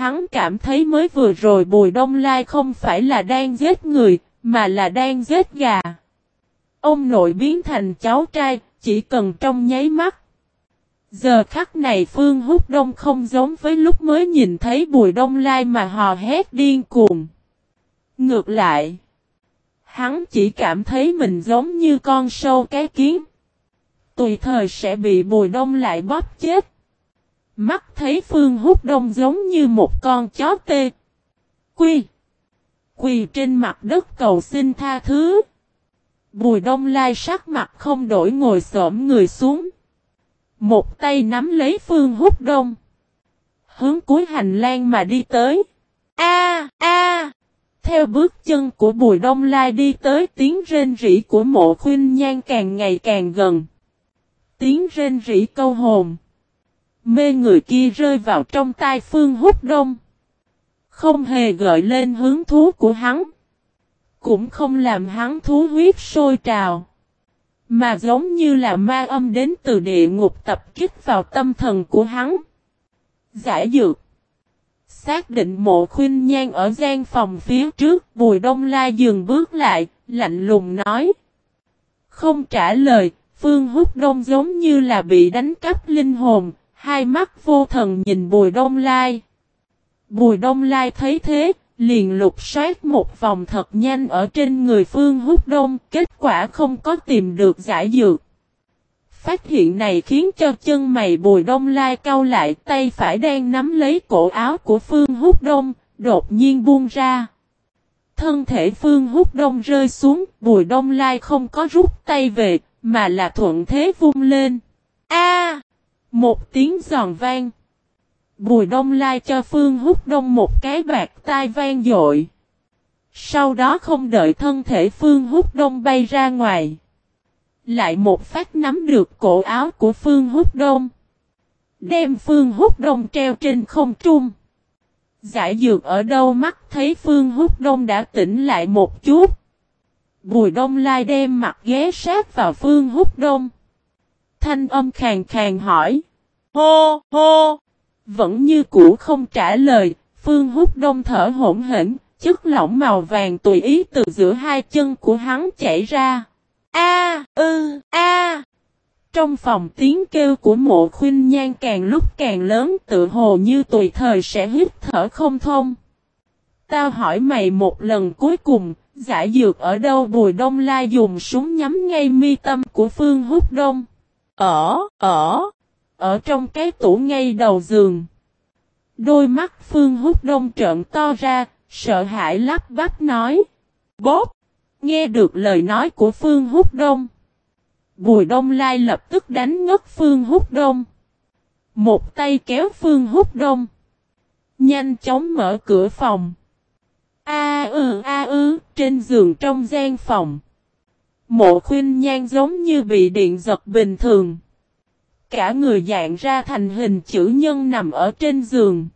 Hắn cảm thấy mới vừa rồi Bùi Đông Lai không phải là đang giết người, mà là đang giết gà. Ông nội biến thành cháu trai, chỉ cần trong nháy mắt. Giờ khắc này Phương Húc Đông không giống với lúc mới nhìn thấy Bùi Đông Lai mà hò hét điên cuồng. Ngược lại, hắn chỉ cảm thấy mình giống như con sâu cái kiến. Tùy thời sẽ bị Bùi Đông lại bóp chết. Mắt thấy Phương Húc Đông giống như một con chó tê. Quy. Quỳ trên mặt đất cầu xin tha thứ. Bùi Đông Lai sắc mặt không đổi ngồi xổm người xuống. Một tay nắm lấy Phương Húc Đông. Hướng cuối hành lang mà đi tới. A a Theo bước chân của Bùi Đông Lai đi tới tiếng rên rỉ của mộ khuyên nhan càng ngày càng gần. Tiếng rên rỉ câu hồn. Mê người kia rơi vào trong tai Phương Húc Đông. Không hề gợi lên hứng thú của hắn. Cũng không làm hắn thú huyết sôi trào. Mà giống như là ma âm đến từ địa ngục tập kích vào tâm thần của hắn. Giải dược. Xác định mộ khuyên nhan ở gian phòng phía trước, Bùi Đông La dừng bước lại, lạnh lùng nói. Không trả lời, Phương Húc Đông giống như là bị đánh cắp linh hồn, hai mắt vô thần nhìn Bùi Đông Lai. Bùi Đông Lai thấy thế, liền lục soát một vòng thật nhanh ở trên người Phương Húc Đông, kết quả không có tìm được giải dược. Phát hiện này khiến cho chân mày Bùi Đông Lai cau lại tay phải đang nắm lấy cổ áo của Phương Húc Đông, đột nhiên buông ra. Thân thể Phương Húc Đông rơi xuống, Bùi Đông Lai không có rút tay về, mà là thuận thế vung lên. A! Một tiếng giòn vang. Bùi Đông Lai cho Phương Húc Đông một cái bạc tai vang dội. Sau đó không đợi thân thể Phương Húc Đông bay ra ngoài. Lại một phát nắm được cổ áo của Phương Húc Đông. Đem Phương Húc Đông treo trên không trung. Giải dược ở đâu mắt thấy Phương Húc Đông đã tỉnh lại một chút. Bùi Đông Lai đem mặt ghé sát vào Phương Húc Đông. Thanh âm khàng khàn hỏi. Hô, hô. Vẫn như cũ không trả lời, Phương hút đông thở hỗn hển, chất lỏng màu vàng tùy ý từ giữa hai chân của hắn chảy ra. A, ư, a. Trong phòng tiếng kêu của mộ khuyên nhan càng lúc càng lớn tự hồ như tùy thời sẽ hít thở không thông. Tao hỏi mày một lần cuối cùng, giải dược ở đâu Bùi Đông Lai dùng súng nhắm ngay mi tâm của Phương Húc Đông. Ở, ở, ở trong cái tủ ngay đầu giường. Đôi mắt Phương Húc Đông trợn to ra, sợ hãi lắp bắp nói. Bốp! Nghe được lời nói của Phương Húc Đông. Bùi Đông Lai lập tức đánh ngất Phương Húc Đông. Một tay kéo Phương Húc Đông. Nhanh chóng mở cửa phòng. A ư a ư trên giường trong gian phòng. Mộ khuyên nhan giống như bị điện giật bình thường. Cả người dạng ra thành hình chữ nhân nằm ở trên giường.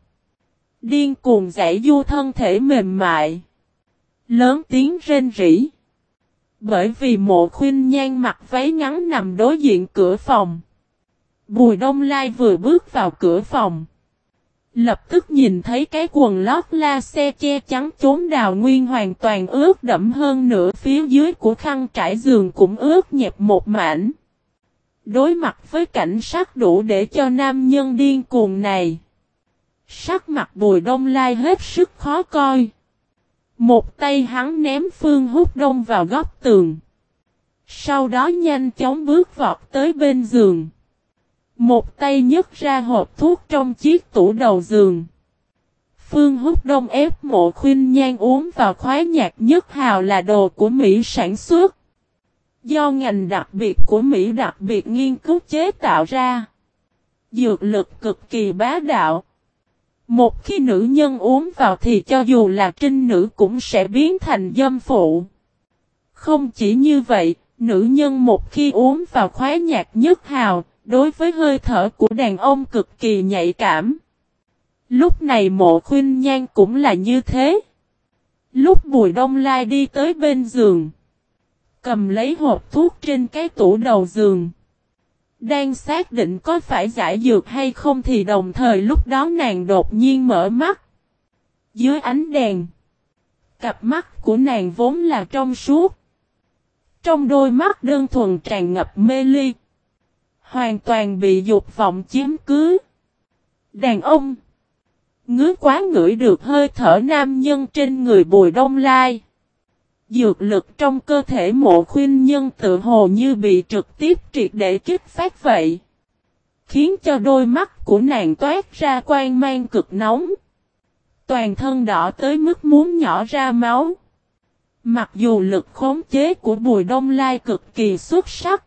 Điên cuồng giải du thân thể mềm mại. Lớn tiếng rên rỉ. Bởi vì mộ khuyên nhan mặc váy ngắn nằm đối diện cửa phòng. Bùi đông lai vừa bước vào cửa phòng. Lập tức nhìn thấy cái quần lót la xe che chắn chốn đào nguyên hoàn toàn ướt đẫm hơn nửa phía dưới của khăn trải giường cũng ướt nhẹp một mảnh. Đối mặt với cảnh sát đủ để cho nam nhân điên cuồng này. Sắc mặt bùi đông lai hết sức khó coi. Một tay hắn ném phương hút đông vào góc tường. Sau đó nhanh chóng bước vọt tới bên giường. Một tay nhấc ra hộp thuốc trong chiếc tủ đầu giường. Phương hút đông ép mộ khuyên nhan uống vào khoái nhạc nhất hào là đồ của Mỹ sản xuất. Do ngành đặc biệt của Mỹ đặc biệt nghiên cứu chế tạo ra. Dược lực cực kỳ bá đạo. Một khi nữ nhân uống vào thì cho dù là trinh nữ cũng sẽ biến thành dâm phụ. Không chỉ như vậy, nữ nhân một khi uống vào khoái nhạc nhất hào, đối với hơi thở của đàn ông cực kỳ nhạy cảm. Lúc này mộ khuyên nhan cũng là như thế. Lúc bùi đông lai đi tới bên giường. Cầm lấy hộp thuốc trên cái tủ đầu giường. Đang xác định có phải giải dược hay không thì đồng thời lúc đó nàng đột nhiên mở mắt. Dưới ánh đèn, cặp mắt của nàng vốn là trong suốt. Trong đôi mắt đơn thuần tràn ngập mê ly. Hoàn toàn bị dục vọng chiếm cứ. Đàn ông. Ngứa quá ngửi được hơi thở nam nhân trên người bùi đông lai. Dược lực trong cơ thể mộ khuyên nhân tự hồ như bị trực tiếp triệt để kích phát vậy. Khiến cho đôi mắt của nàng toát ra quan mang cực nóng. Toàn thân đỏ tới mức muốn nhỏ ra máu. Mặc dù lực khống chế của Bùi Đông Lai cực kỳ xuất sắc.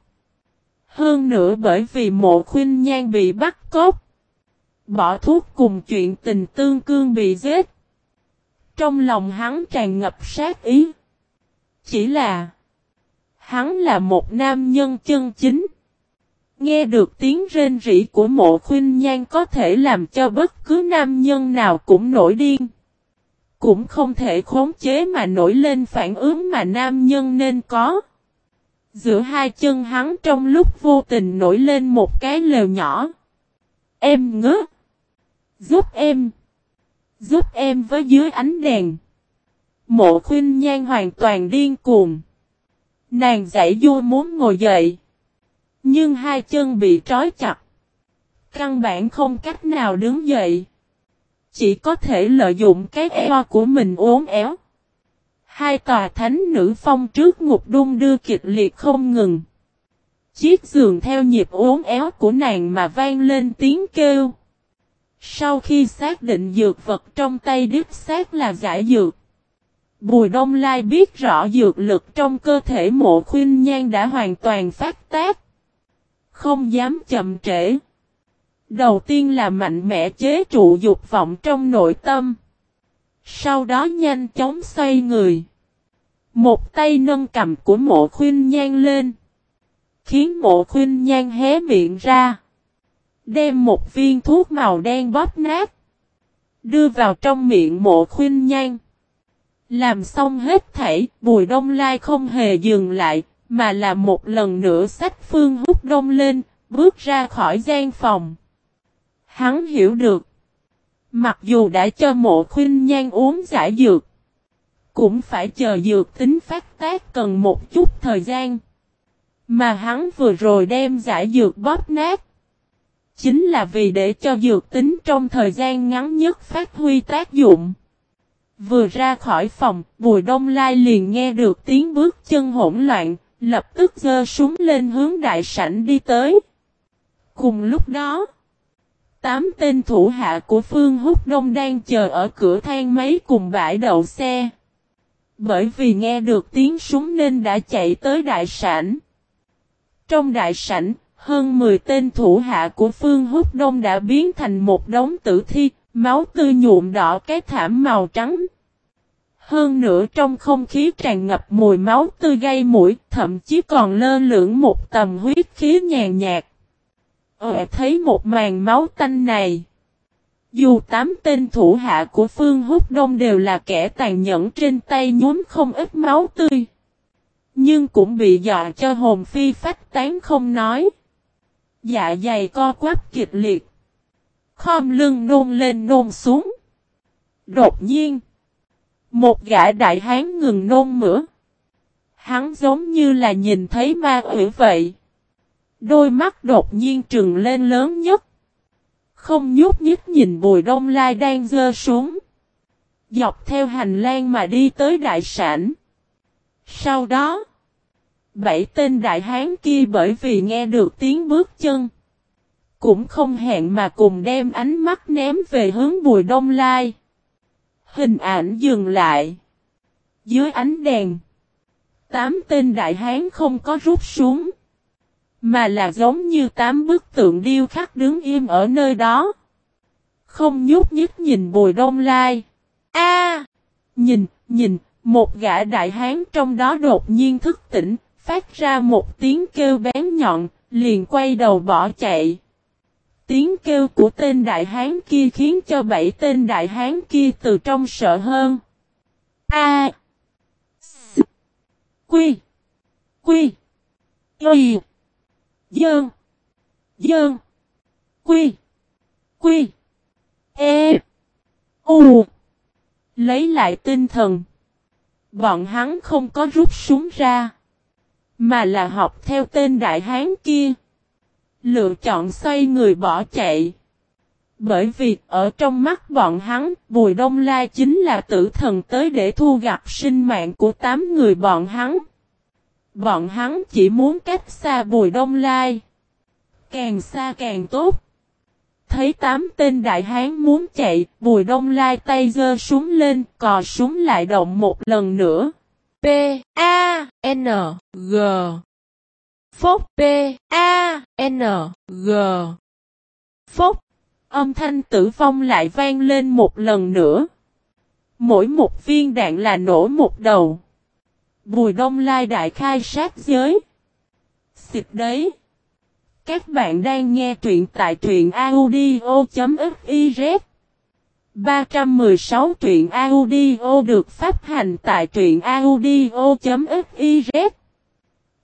Hơn nữa bởi vì mộ khuyên nhan bị bắt cóc. Bỏ thuốc cùng chuyện tình tương cương bị giết. Trong lòng hắn tràn ngập sát ý. Chỉ là, Hắn là một nam nhân chân chính. Nghe được tiếng rên rỉ của mộ khuyên nhan có thể làm cho bất cứ nam nhân nào cũng nổi điên. Cũng không thể khống chế mà nổi lên phản ứng mà nam nhân nên có. Giữa hai chân hắn trong lúc vô tình nổi lên một cái lều nhỏ. Em ngớ. Giúp em. Giúp em với dưới ánh đèn. Mộ khuyên nhan hoàn toàn điên cuồng. Nàng giải vua muốn ngồi dậy. Nhưng hai chân bị trói chặt. Căn bản không cách nào đứng dậy. Chỉ có thể lợi dụng cái eo của mình uốn éo. Hai tòa thánh nữ phong trước ngục đung đưa kịch liệt không ngừng. Chiếc giường theo nhịp uốn éo của nàng mà vang lên tiếng kêu. Sau khi xác định dược vật trong tay đứt xác là giải dược. Bùi Đông Lai biết rõ dược lực trong cơ thể mộ khuyên nhan đã hoàn toàn phát tác. Không dám chậm trễ. Đầu tiên là mạnh mẽ chế trụ dục vọng trong nội tâm. Sau đó nhanh chóng xoay người. Một tay nâng cầm của mộ khuyên nhan lên. Khiến mộ khuyên nhan hé miệng ra. Đem một viên thuốc màu đen bóp nát. Đưa vào trong miệng mộ khuyên nhan. Làm xong hết thảy, Bùi Đông Lai không hề dừng lại, mà là một lần nữa sách phương hút đông lên, bước ra khỏi gian phòng. Hắn hiểu được. Mặc dù đã cho mộ khuyên nhan uống giải dược, cũng phải chờ dược tính phát tác cần một chút thời gian. Mà hắn vừa rồi đem giải dược bóp nát. Chính là vì để cho dược tính trong thời gian ngắn nhất phát huy tác dụng. Vừa ra khỏi phòng, Bùi Đông Lai liền nghe được tiếng bước chân hỗn loạn, lập tức giơ súng lên hướng đại sảnh đi tới. Cùng lúc đó, tám tên thủ hạ của Phương Húc Đông đang chờ ở cửa thang máy cùng bãi đậu xe. Bởi vì nghe được tiếng súng nên đã chạy tới đại sảnh. Trong đại sảnh, hơn 10 tên thủ hạ của Phương Húc Đông đã biến thành một đống tử thi, máu tươi nhuộm đỏ cái thảm màu trắng. Hơn nữa trong không khí tràn ngập mùi máu tươi gây mũi, thậm chí còn lơ lửng một tầm huyết khí nhàn nhạt. Ờ thấy một màn máu tanh này. Dù tám tên thủ hạ của Phương Húc Đông đều là kẻ tàn nhẫn trên tay nhuốm không ít máu tươi. Nhưng cũng bị dọa cho hồn phi phách tán không nói. Dạ dày co quắp kịch liệt. Khom lưng nôn lên nôn xuống. Đột nhiên. Một gã đại hán ngừng nôn mửa. Hắn giống như là nhìn thấy ma quỷ vậy. Đôi mắt đột nhiên trừng lên lớn nhất. Không nhúc nhích nhìn bùi đông lai đang dơ xuống. Dọc theo hành lang mà đi tới đại sản. Sau đó, bảy tên đại hán kia bởi vì nghe được tiếng bước chân. Cũng không hẹn mà cùng đem ánh mắt ném về hướng bùi đông lai. Hình ảnh dừng lại. Dưới ánh đèn. Tám tên đại hán không có rút xuống. Mà là giống như tám bức tượng điêu khắc đứng im ở nơi đó. Không nhúc nhích nhìn bùi đông lai. A, Nhìn, nhìn, một gã đại hán trong đó đột nhiên thức tỉnh, phát ra một tiếng kêu bén nhọn, liền quay đầu bỏ chạy. Tiếng kêu của tên đại hán kia khiến cho bảy tên đại hán kia từ trong sợ hơn. A. S. Quy. Quy. Y. Dơn. Dơn. Quy. Quy. E. U. Lấy lại tinh thần. Bọn hắn không có rút súng ra. Mà là học theo tên đại hán kia. Lựa chọn xoay người bỏ chạy. Bởi vì ở trong mắt bọn hắn, Bùi Đông Lai chính là tử thần tới để thu gặt sinh mạng của tám người bọn hắn. Bọn hắn chỉ muốn cách xa Bùi Đông Lai. Càng xa càng tốt. Thấy tám tên đại hán muốn chạy, Bùi Đông Lai tay giơ súng lên, cò súng lại động một lần nữa. P A N G Phốc P A N G Phốc Âm thanh tử vong lại vang lên một lần nữa. Mỗi một viên đạn là nổ một đầu. Bùi đông lai đại khai sát giới. Xịt đấy. Các bạn đang nghe truyện tại truyện audio.fif 316 truyện audio được phát hành tại truyện audio.fif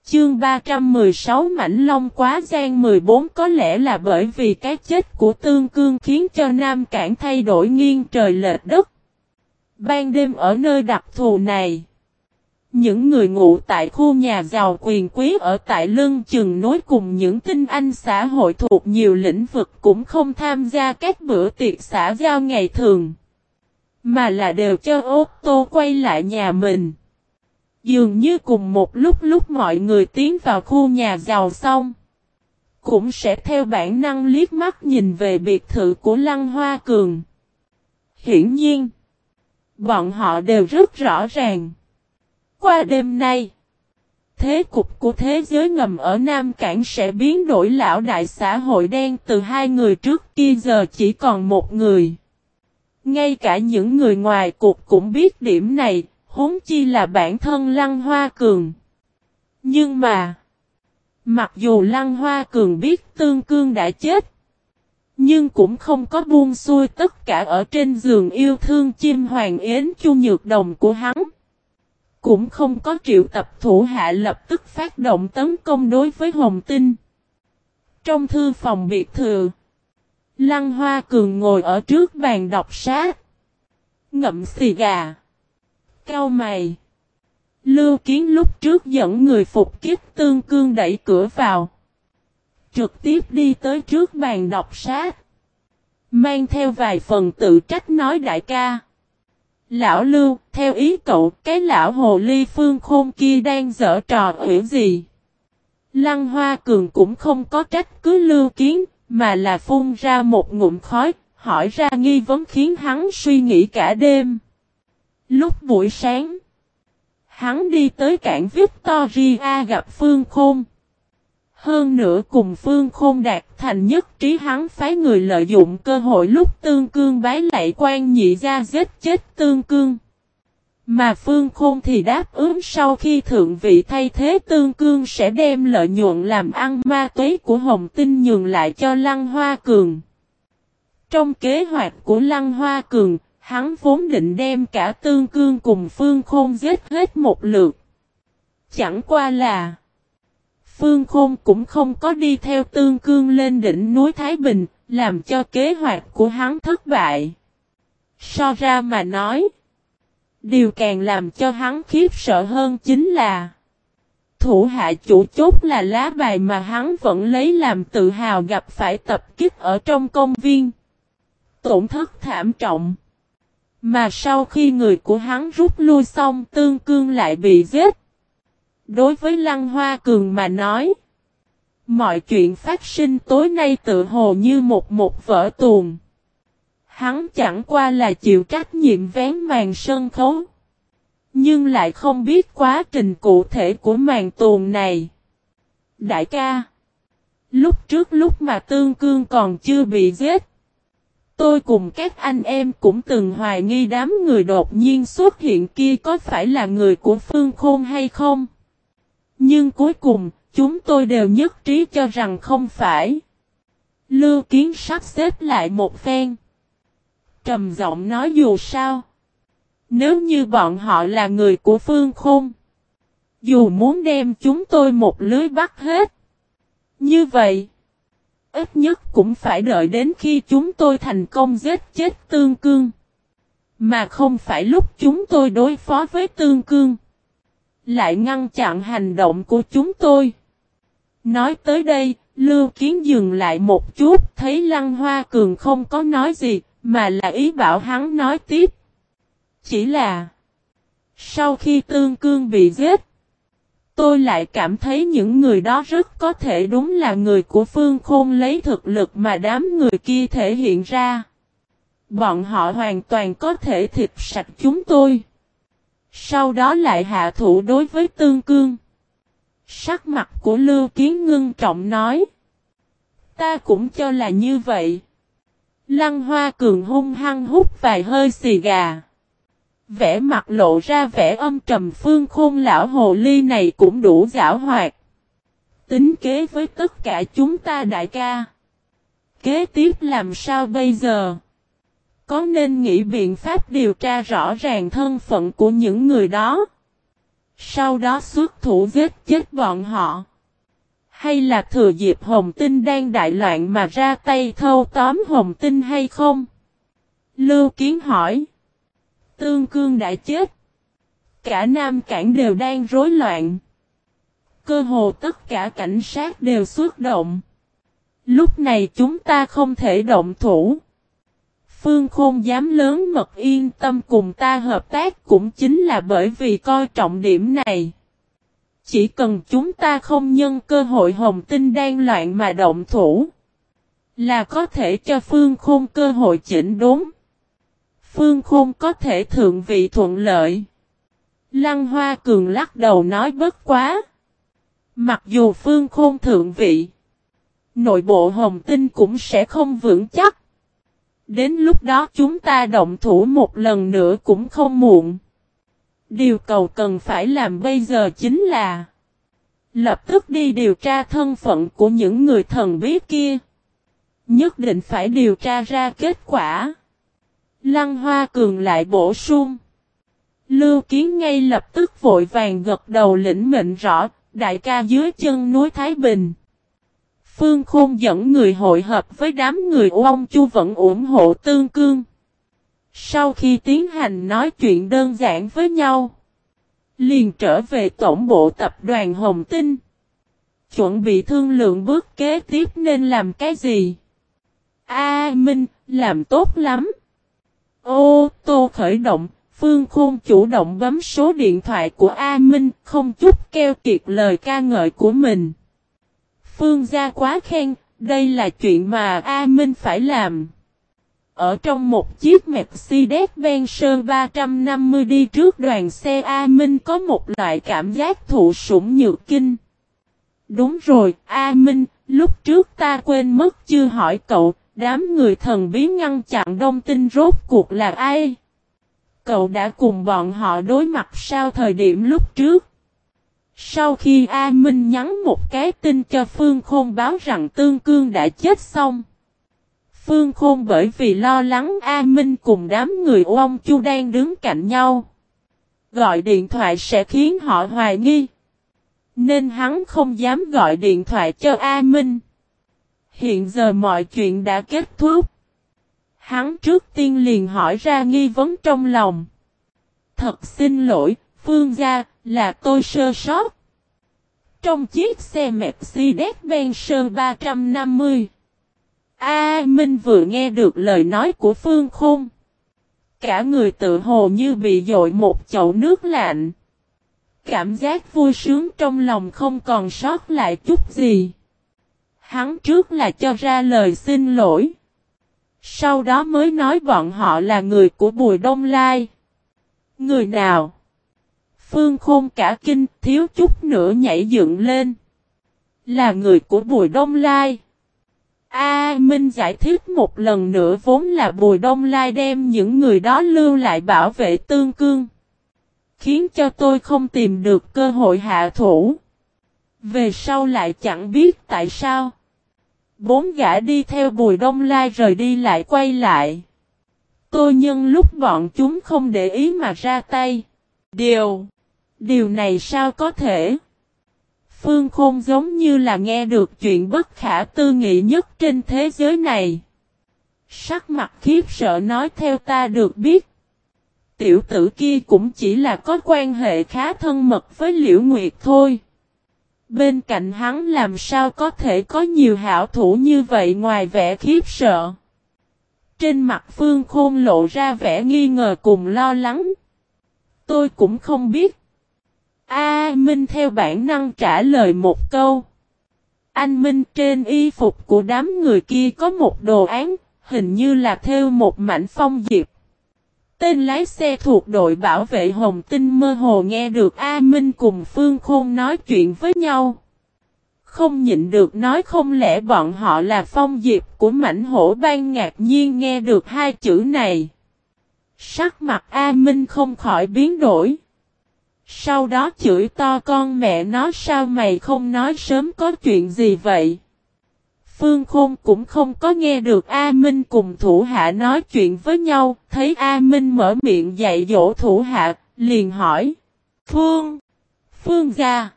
Chương 316 Mảnh Long quá gian 14 có lẽ là bởi vì cái chết của Tương Cương khiến cho Nam Cảng thay đổi nghiêng trời lệch đất. Ban đêm ở nơi đặc thù này, những người ngụ tại khu nhà giàu quyền quý ở tại lưng chừng nối cùng những tinh anh xã hội thuộc nhiều lĩnh vực cũng không tham gia các bữa tiệc xã giao ngày thường, mà là đều cho ô tô quay lại nhà mình. Dường như cùng một lúc lúc mọi người tiến vào khu nhà giàu xong. Cũng sẽ theo bản năng liếc mắt nhìn về biệt thự của Lăng Hoa Cường. Hiển nhiên. Bọn họ đều rất rõ ràng. Qua đêm nay. Thế cục của thế giới ngầm ở Nam Cảng sẽ biến đổi lão đại xã hội đen từ hai người trước kia giờ chỉ còn một người. Ngay cả những người ngoài cuộc cũng biết điểm này, huống chi là bản thân Lăng Hoa Cường. Nhưng mà, mặc dù Lăng Hoa Cường biết Tương Cương đã chết, nhưng cũng không có buông xuôi tất cả ở trên giường yêu thương chim hoàng yến chu nhược đồng của hắn. Cũng không có triệu tập thủ hạ lập tức phát động tấn công đối với Hồng Tinh. Trong thư phòng biệt thự, Lăng Hoa Cường ngồi ở trước bàn đọc sát, ngậm xì gà. Cao mày. Lưu kiến lúc trước dẫn người phục kiếp tương cương đẩy cửa vào. Trực tiếp đi tới trước bàn đọc sát. Mang theo vài phần tự trách nói đại ca. Lão Lưu, theo ý cậu, cái lão hồ ly phương khôn kia đang dở trò ủy gì? Lăng Hoa Cường cũng không có trách cứ Lưu Kiến, mà là phun ra một ngụm khói, hỏi ra nghi vấn khiến hắn suy nghĩ cả đêm. Lúc buổi sáng, hắn đi tới cảng Victoria gặp Phương Khôn. Hơn nữa cùng Phương Khôn đạt thành nhất trí hắn phái người lợi dụng cơ hội lúc Tương Cương bái lại quan nhị ra giết chết Tương Cương. Mà Phương Khôn thì đáp ứng sau khi thượng vị thay thế Tương Cương sẽ đem lợi nhuận làm ăn ma tuế của Hồng Tinh nhường lại cho Lăng Hoa Cường. Trong kế hoạch của Lăng Hoa Cường, Hắn vốn định đem cả tương cương cùng Phương Khôn giết hết một lượt. Chẳng qua là Phương Khôn cũng không có đi theo tương cương lên đỉnh núi Thái Bình, làm cho kế hoạch của hắn thất bại. So ra mà nói, điều càng làm cho hắn khiếp sợ hơn chính là thủ hạ chủ chốt là lá bài mà hắn vẫn lấy làm tự hào gặp phải tập kích ở trong công viên. Tổn thất thảm trọng. Mà sau khi người của hắn rút lui xong, tương cương lại bị giết. Đối với Lăng Hoa Cường mà nói. Mọi chuyện phát sinh tối nay tự hồ như một một vỡ tuồng. Hắn chẳng qua là chịu trách nhiệm vén màn sân khấu. Nhưng lại không biết quá trình cụ thể của màn tuồng này. Đại ca. Lúc trước lúc mà tương cương còn chưa bị giết. Tôi cùng các anh em cũng từng hoài nghi đám người đột nhiên xuất hiện kia có phải là người của Phương Khôn hay không. Nhưng cuối cùng, chúng tôi đều nhất trí cho rằng không phải. Lưu Kiến sắp xếp lại một phen. Trầm giọng nói dù sao. Nếu như bọn họ là người của Phương Khôn. Dù muốn đem chúng tôi một lưới bắt hết. Như vậy. Ít nhất cũng phải đợi đến khi chúng tôi thành công giết chết tương cương. Mà không phải lúc chúng tôi đối phó với tương cương. Lại ngăn chặn hành động của chúng tôi. Nói tới đây, Lưu Kiến dừng lại một chút, thấy Lăng Hoa Cường không có nói gì, mà là ý bảo hắn nói tiếp. Chỉ là, sau khi Tương Cương bị giết, tôi lại cảm thấy những người đó rất có thể đúng là người của Phương Khôn lấy thực lực mà đám người kia thể hiện ra. Bọn họ hoàn toàn có thể thịt sạch chúng tôi. Sau đó lại hạ thủ đối với Tương Cương. Sắc mặt của Lưu Kiến ngưng trọng nói. Ta cũng cho là như vậy. Lăng Hoa Cường hung hăng hút vài hơi xì gà. Vẽ mặt lộ ra vẻ âm trầm phương khôn lão hồ ly này cũng đủ giả hoạt. Tính kế với tất cả chúng ta đại ca. Kế tiếp làm sao bây giờ? Có nên nghĩ biện pháp điều tra rõ ràng thân phận của những người đó? Sau đó xuất thủ giết chết bọn họ. Hay là thừa dịp Hồng Tinh đang đại loạn mà ra tay thâu tóm Hồng Tinh hay không? Lưu Kiến hỏi. Tương Cương đã chết. Cả Nam Cảng đều đang rối loạn. Cơ hồ tất cả cảnh sát đều xuất động. Lúc này chúng ta không thể động thủ. Phương Khôn dám lớn mật yên tâm cùng ta hợp tác cũng chính là bởi vì coi trọng điểm này. Chỉ cần chúng ta không nhân cơ hội hồng tinh đang loạn mà động thủ. Là có thể cho Phương Khôn cơ hội chỉnh đốn. Phương Khôn có thể thượng vị thuận lợi. Lăng Hoa Cường lắc đầu nói bất quá. Mặc dù Phương Khôn thượng vị. Nội bộ hồng tinh cũng sẽ không vững chắc. Đến lúc đó chúng ta động thủ một lần nữa cũng không muộn. Điều cầu cần phải làm bây giờ chính là Lập tức đi điều tra thân phận của những người thần bí kia. Nhất định phải điều tra ra kết quả. Lăng Hoa Cường lại bổ sung. Lưu Kiến ngay lập tức vội vàng gật đầu lĩnh mệnh rõ, đại ca dưới chân núi Thái Bình. Phương Khôn dẫn người hội hợp với đám người ông Chu vẫn ủng hộ Tương Cương. Sau khi tiến hành nói chuyện đơn giản với nhau, liền trở về tổng bộ tập đoàn Hồng Tinh. Chuẩn bị thương lượng bước kế tiếp nên làm cái gì? A Minh, làm tốt lắm. Ô tô khởi động, Phương Khôn chủ động bấm số điện thoại của A Minh, không chút keo kiệt lời ca ngợi của mình. Phương gia quá khen, đây là chuyện mà A Minh phải làm. Ở trong một chiếc Mercedes-Benz Sơn 350 đi trước đoàn xe A Minh có một loại cảm giác thụ sủng nhược kinh. Đúng rồi, A Minh, lúc trước ta quên mất chưa hỏi cậu, đám người thần bí ngăn chặn đông tinh rốt cuộc là ai? Cậu đã cùng bọn họ đối mặt sau thời điểm lúc trước. Sau khi A Minh nhắn một cái tin cho Phương Khôn báo rằng Tương Cương đã chết xong. Phương Khôn bởi vì lo lắng A Minh cùng đám người ông Chu đang đứng cạnh nhau. Gọi điện thoại sẽ khiến họ hoài nghi. Nên hắn không dám gọi điện thoại cho A Minh. Hiện giờ mọi chuyện đã kết thúc. Hắn trước tiên liền hỏi ra nghi vấn trong lòng. Thật xin lỗi, Phương gia, là tôi sơ sót. Trong chiếc xe Mercedes-Benz 350. A Minh vừa nghe được lời nói của Phương Khôn. Cả người tự hồ như bị dội một chậu nước lạnh. Cảm giác vui sướng trong lòng không còn sót lại chút gì. Hắn trước là cho ra lời xin lỗi. Sau đó mới nói bọn họ là người của Bùi Đông Lai. Người nào? Phương Khôn cả kinh, thiếu chút nữa nhảy dựng lên. Là người của Bùi Đông Lai. A Minh giải thích một lần nữa vốn là Bùi Đông Lai đem những người đó lưu lại bảo vệ tương cương khiến cho tôi không tìm được cơ hội hạ thủ. Về sau lại chẳng biết tại sao. Bốn gã đi theo Bùi Đông Lai rời đi lại quay lại. Tôi nhân lúc bọn chúng không để ý mà ra tay. Điều. Điều này sao có thể? Phương Khôn giống như là nghe được chuyện bất khả tư nghị nhất trên thế giới này. Sắc mặt khiếp sợ nói theo ta được biết. Tiểu tử kia cũng chỉ là có quan hệ khá thân mật với Liễu Nguyệt thôi. Bên cạnh hắn làm sao có thể có nhiều hảo thủ như vậy ngoài vẻ khiếp sợ. Trên mặt Phương Khôn lộ ra vẻ nghi ngờ cùng lo lắng. Tôi cũng không biết. A Minh theo bản năng trả lời một câu. Anh Minh trên y phục của đám người kia có một đồ án, hình như là theo một mảnh phong diệp. Tên lái xe thuộc đội bảo vệ Hồng Tinh mơ hồ nghe được A Minh cùng Phương Khôn nói chuyện với nhau. Không nhịn được nói không lẽ bọn họ là phong diệp của mảnh hổ ban ngạc nhiên nghe được hai chữ này. Sắc mặt A Minh không khỏi biến đổi. Sau đó chửi to con mẹ nó sao mày không nói sớm có chuyện gì vậy. Phương Khôn cũng không có nghe được A Minh cùng thủ hạ nói chuyện với nhau, thấy A Minh mở miệng dạy dỗ thủ hạ, liền hỏi. Phương! Phương gia!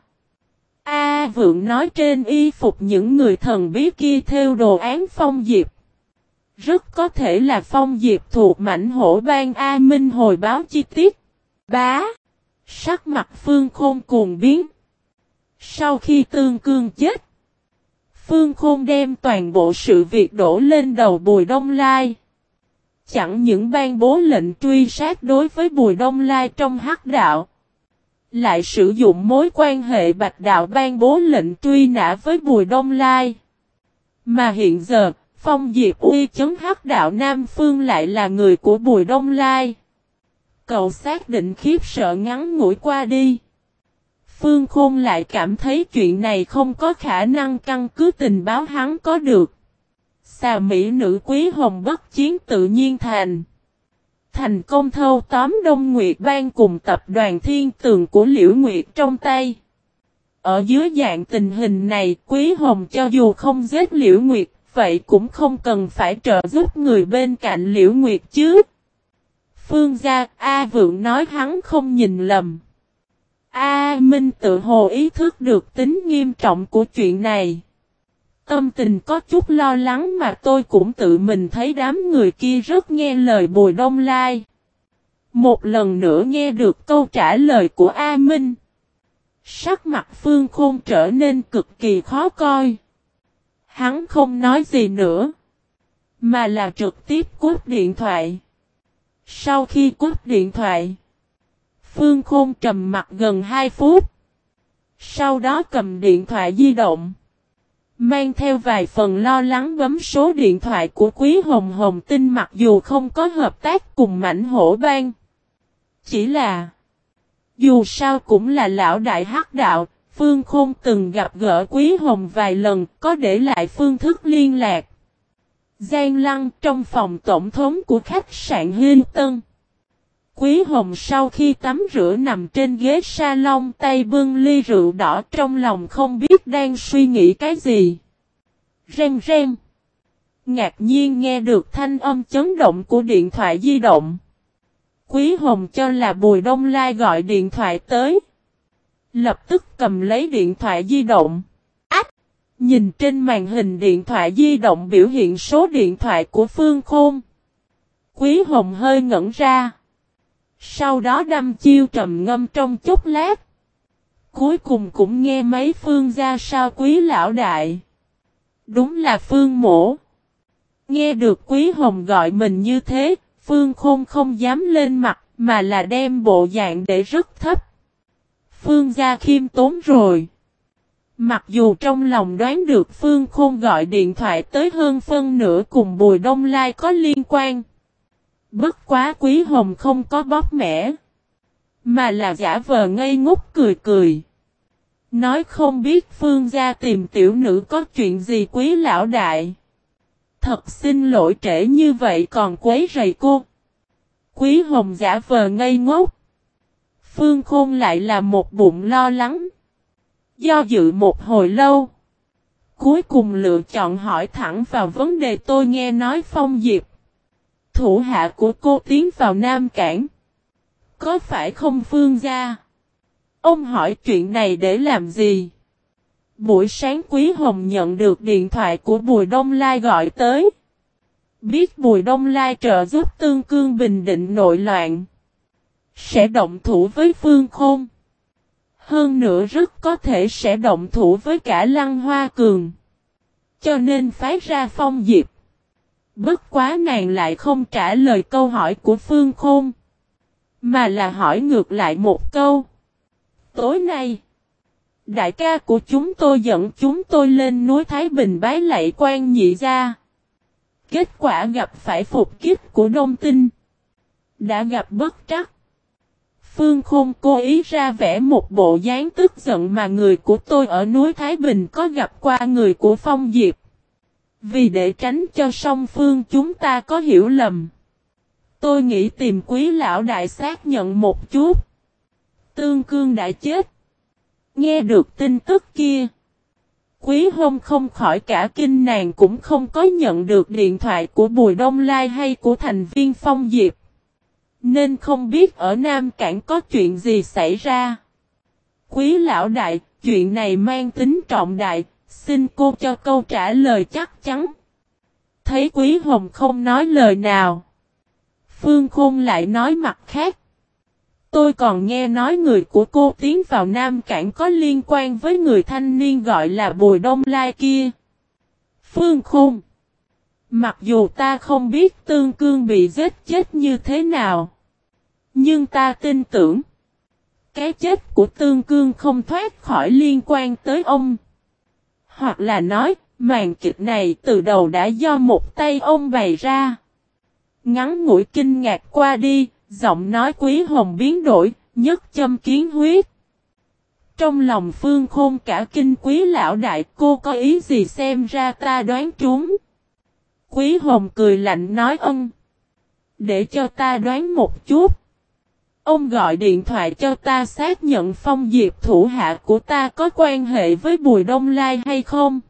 A Vượng nói trên y phục những người thần bí kia theo đồ án phong diệp. Rất có thể là phong diệp thuộc mảnh hổ ban A Minh hồi báo chi tiết. Bá! Sắc mặt Phương Khôn cuồng biến. Sau khi tương cương chết, Phương Khôn đem toàn bộ sự việc đổ lên đầu Bùi Đông Lai. Chẳng những ban bố lệnh truy sát đối với Bùi Đông Lai trong hắc đạo. Lại sử dụng mối quan hệ bạch đạo ban bố lệnh truy nã với Bùi Đông Lai. Mà hiện giờ, Phong Diệp uy chấn hắc đạo Nam Phương lại là người của Bùi Đông Lai. Cậu xác định khiếp sợ ngắn ngủi qua đi. Phương Khôn lại cảm thấy chuyện này không có khả năng căn cứ tình báo hắn có được. Xà Mỹ nữ quý hồng bất chiến tự nhiên thành. Thành công thâu tóm Đông Nguyệt Ban cùng tập đoàn thiên tường của Liễu Nguyệt trong tay. Ở dưới dạng tình hình này quý hồng cho dù không giết Liễu Nguyệt, vậy cũng không cần phải trợ giúp người bên cạnh Liễu Nguyệt chứ. Phương gia A Vượng nói hắn không nhìn lầm. A Minh tự hồ ý thức được tính nghiêm trọng của chuyện này. Tâm tình có chút lo lắng mà tôi cũng tự mình thấy đám người kia rất nghe lời Bùi Đông Lai. Một lần nữa nghe được câu trả lời của A Minh. Sắc mặt Phương Khôn trở nên cực kỳ khó coi. Hắn không nói gì nữa. Mà là trực tiếp cút điện thoại. Sau khi cút điện thoại. Phương Khôn trầm mặt gần 2 phút. Sau đó cầm điện thoại di động. Mang theo vài phần lo lắng bấm số điện thoại của Quý Hồng Hồng Tinh mặc dù không có hợp tác cùng mảnh hổ bang. Chỉ là Dù sao cũng là lão đại hắc đạo, Phương Khôn từng gặp gỡ Quý Hồng vài lần có để lại phương thức liên lạc. Giang Lăng trong phòng tổng thống của khách sạn Hilton. Quý Hồng sau khi tắm rửa nằm trên ghế salon tay bưng ly rượu đỏ trong lòng không biết đang suy nghĩ cái gì. Rèn rèn, Ngạc nhiên nghe được thanh âm chấn động của điện thoại di động. Quý Hồng cho là Bùi Đông Lai gọi điện thoại tới. Lập tức cầm lấy điện thoại di động. Ách! Nhìn trên màn hình điện thoại di động biểu hiện số điện thoại của Phương Khôn. Quý Hồng hơi ngẩn ra. Sau đó đâm chiêu trầm ngâm trong chốc lát. Cuối cùng cũng nghe mấy phương ra sao quý lão đại. Đúng là phương mổ. Nghe được quý hồng gọi mình như thế, phương khôn không dám lên mặt, mà là đem bộ dạng để rất thấp. Phương gia khiêm tốn rồi. Mặc dù trong lòng đoán được Phương Khôn gọi điện thoại tới hơn phân nửa cùng Bùi Đông Lai có liên quan. Bất quá quý hồng không có bóp mẻ. Mà là giả vờ ngây ngốc cười cười. Nói không biết phương gia tìm tiểu nữ có chuyện gì quý lão đại. Thật xin lỗi trễ như vậy còn quấy rầy cô. Quý hồng giả vờ ngây ngốc. Phương khôn lại là một bụng lo lắng. Do dự một hồi lâu. Cuối cùng lựa chọn hỏi thẳng vào vấn đề tôi nghe nói phong diệp thủ hạ của cô tiến vào Nam Cảng. Có phải không Phương gia? Ông hỏi chuyện này để làm gì? Buổi sáng Quý Hồng nhận được điện thoại của Bùi Đông Lai gọi tới. Biết Bùi Đông Lai trợ giúp Tương Cương bình định nội loạn. sẽ động thủ với Phương Khôn. Hơn nữa rất có thể sẽ động thủ với cả Lăng Hoa Cường. Cho nên phái ra phong diệp. Bất quá nàng lại không trả lời câu hỏi của Phương Khôn. Mà là hỏi ngược lại một câu. Tối nay, đại ca của chúng tôi dẫn chúng tôi lên núi Thái Bình bái lạy quan nhị gia. Kết quả gặp phải phục kích của Đông Tinh. Đã gặp bất trắc. Phương Khôn cố ý ra vẽ một bộ dáng tức giận mà người của tôi ở núi Thái Bình có gặp qua người của Phong Diệp. Vì để tránh cho song phương chúng ta có hiểu lầm. Tôi nghĩ tìm quý lão đại xác nhận một chút. Tương cương đã chết. Nghe được tin tức kia. Quý hôn không khỏi cả kinh nàng cũng không có nhận được điện thoại của Bùi Đông Lai hay của thành viên Phong Diệp. Nên không biết ở Nam Cảng có chuyện gì xảy ra. Quý lão đại, chuyện này mang tính trọng đại, xin cô cho câu trả lời chắc chắn. Thấy Quý Hồng không nói lời nào. Phương Khôn lại nói mặt khác. Tôi còn nghe nói người của cô tiến vào Nam Cảng có liên quan với người thanh niên gọi là Bùi Đông Lai kia. Phương Khôn. Mặc dù ta không biết Tương Cương bị giết chết như thế nào. Nhưng ta tin tưởng. Cái chết của Tương Cương không thoát khỏi liên quan tới ông. Hoặc là nói, màn kịch này từ đầu đã do một tay ông bày ra. Ngắn ngủi kinh ngạc qua đi, giọng nói quý hồng biến đổi, nhất châm kiến huyết. Trong lòng phương khôn cả kinh quý lão đại cô có ý gì xem ra ta đoán trúng. Quý hồng cười lạnh nói ân. Để cho ta đoán một chút. Ông gọi điện thoại cho ta xác nhận phong diệp thủ hạ của ta có quan hệ với Bùi Đông Lai hay không?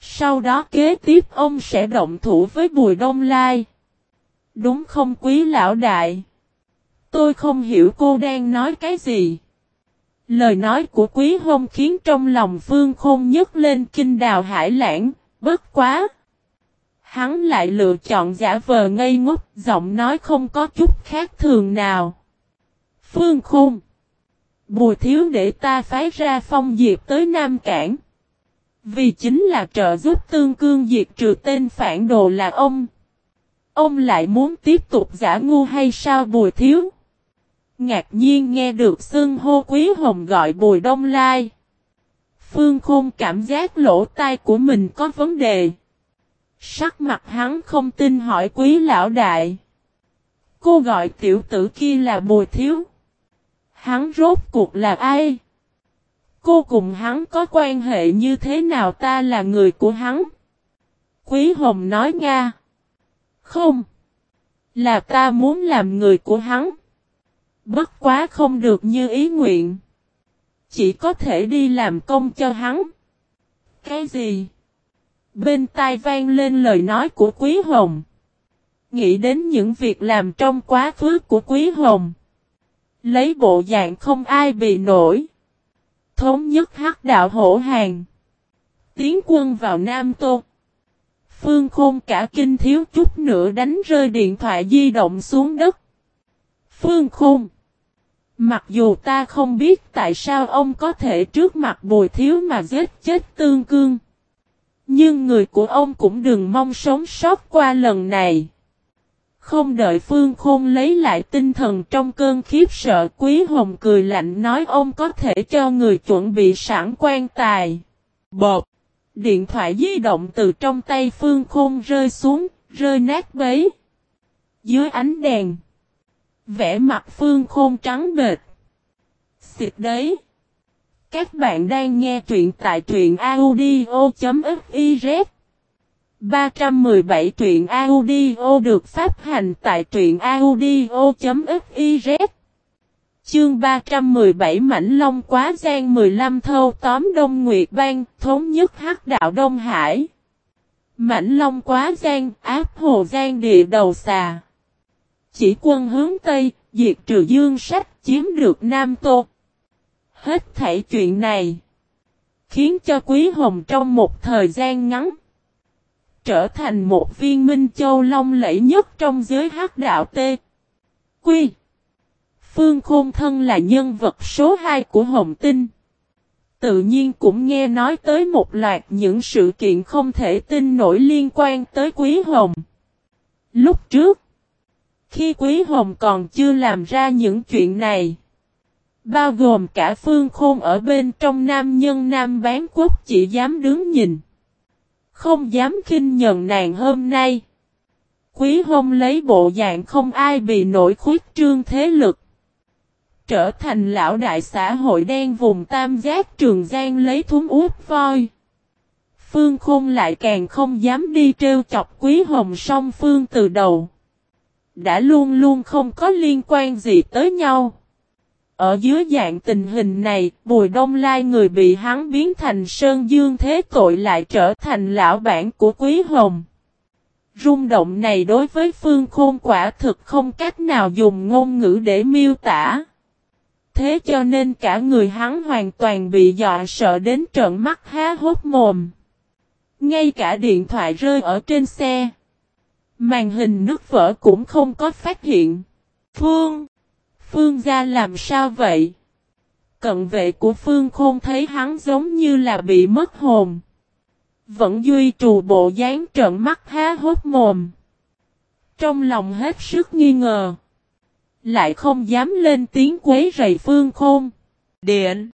Sau đó kế tiếp ông sẽ động thủ với Bùi Đông Lai. Đúng không quý lão đại? Tôi không hiểu cô đang nói cái gì. Lời nói của quý hôn khiến trong lòng phương khôn nhất lên kinh đào hải lãng, bất quá. Hắn lại lựa chọn giả vờ ngây ngốc, giọng nói không có chút khác thường nào. Phương khôn. Bùi thiếu để ta phái ra phong diệp tới Nam Cảng. Vì chính là trợ giúp tương cương diệt trừ tên phản đồ là ông. Ông lại muốn tiếp tục giả ngu hay sao bùi thiếu? Ngạc nhiên nghe được xưng hô quý hồng gọi bùi đông lai. Phương Khôn cảm giác lỗ tai của mình có vấn đề. Sắc mặt hắn không tin hỏi quý lão đại. Cô gọi tiểu tử kia là bùi thiếu. Hắn rốt cuộc là ai? Cô cùng hắn có quan hệ như thế nào ta là người của hắn? Quý Hồng nói Nga. Không. Là ta muốn làm người của hắn. Bất quá không được như ý nguyện. Chỉ có thể đi làm công cho hắn. Cái gì? Bên tai vang lên lời nói của Quý Hồng. Nghĩ đến những việc làm trong quá khứ của Quý Hồng. Lấy bộ dạng không ai bị nổi. Thống nhất hắc đạo hổ hàng. Tiến quân vào Nam Tô. Phương Khôn cả kinh thiếu chút nữa đánh rơi điện thoại di động xuống đất. Phương Khôn. Mặc dù ta không biết tại sao ông có thể trước mặt Bùi thiếu mà giết chết tương cương. Nhưng người của ông cũng đừng mong sống sót qua lần này. Không đợi Phương Khôn lấy lại tinh thần trong cơn khiếp sợ Quý Hồng cười lạnh nói ông có thể cho người chuẩn bị sẵn quan tài. Bột! Điện thoại di động từ trong tay Phương Khôn rơi xuống, rơi nát bấy. Dưới ánh đèn. Vẽ mặt Phương Khôn trắng bệt. Xịt đấy! Các bạn đang nghe truyện tại truyện audio.fif 317 truyện audio được phát hành tại truyện audio.fiz Chương 317 Mảnh Long Quá Giang 15 thâu tóm Đông Nguyệt Bang, thống nhất hắc đạo Đông Hải. Mảnh Long Quá Giang, áp Hồ Giang địa đầu xà. Chỉ quân hướng Tây, diệt trừ dương sách, chiếm được Nam Tô. Hết thảy chuyện này. Khiến cho Quý Hồng trong một thời gian ngắn trở thành một viên minh châu long lẫy nhất trong giới hắc đạo T. Quy. Phương Khôn Thân là nhân vật số 2 của Hồng Tinh. Tự nhiên cũng nghe nói tới một loạt những sự kiện không thể tin nổi liên quan tới Quý Hồng. Lúc trước, khi Quý Hồng còn chưa làm ra những chuyện này, bao gồm cả Phương Khôn ở bên trong nam nhân nam bán quốc chỉ dám đứng nhìn. Không dám khinh nhận nàng hôm nay. Quý Hồng lấy bộ dạng không ai bị nổi khuyết trương thế lực trở thành lão đại xã hội đen vùng tam giác trường giang lấy thúng út voi. Phương Khôn lại càng không dám đi trêu chọc quý hồng song Phương từ đầu. Đã luôn luôn không có liên quan gì tới nhau. Ở dưới dạng tình hình này, Bùi Đông Lai người bị hắn biến thành Sơn Dương thế tội lại trở thành lão bản của Quý Hồng. Rung động này đối với Phương Khôn quả thực không cách nào dùng ngôn ngữ để miêu tả. Thế cho nên cả người hắn hoàn toàn bị dọa sợ đến trợn mắt há hốt mồm. Ngay cả điện thoại rơi ở trên xe. Màn hình nước vỡ cũng không có phát hiện. Phương! Phương gia làm sao vậy? Cận vệ của Phương Khôn thấy hắn giống như là bị mất hồn. Vẫn duy trù bộ dáng trợn mắt há hốt mồm. Trong lòng hết sức nghi ngờ. Lại không dám lên tiếng quấy rầy Phương Khôn. Điện.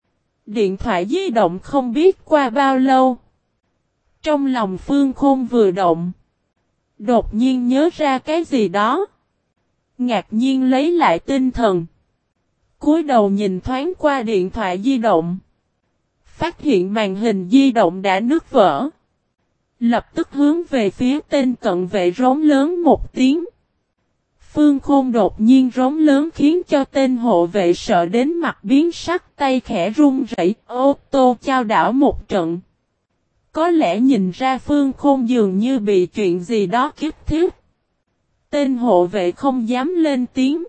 Điện thoại di động không biết qua bao lâu. Trong lòng Phương Khôn vừa động. Đột nhiên nhớ ra cái gì đó. Ngạc nhiên lấy lại tinh thần. cúi đầu nhìn thoáng qua điện thoại di động. Phát hiện màn hình di động đã nứt vỡ. Lập tức hướng về phía tên cận vệ rống lớn một tiếng. Phương Khôn đột nhiên rống lớn khiến cho tên hộ vệ sợ đến mặt biến sắc tay khẽ run rẩy, ô tô trao đảo một trận. Có lẽ nhìn ra Phương Khôn dường như bị chuyện gì đó kiếp thiết. Tên hộ vệ không dám lên tiếng.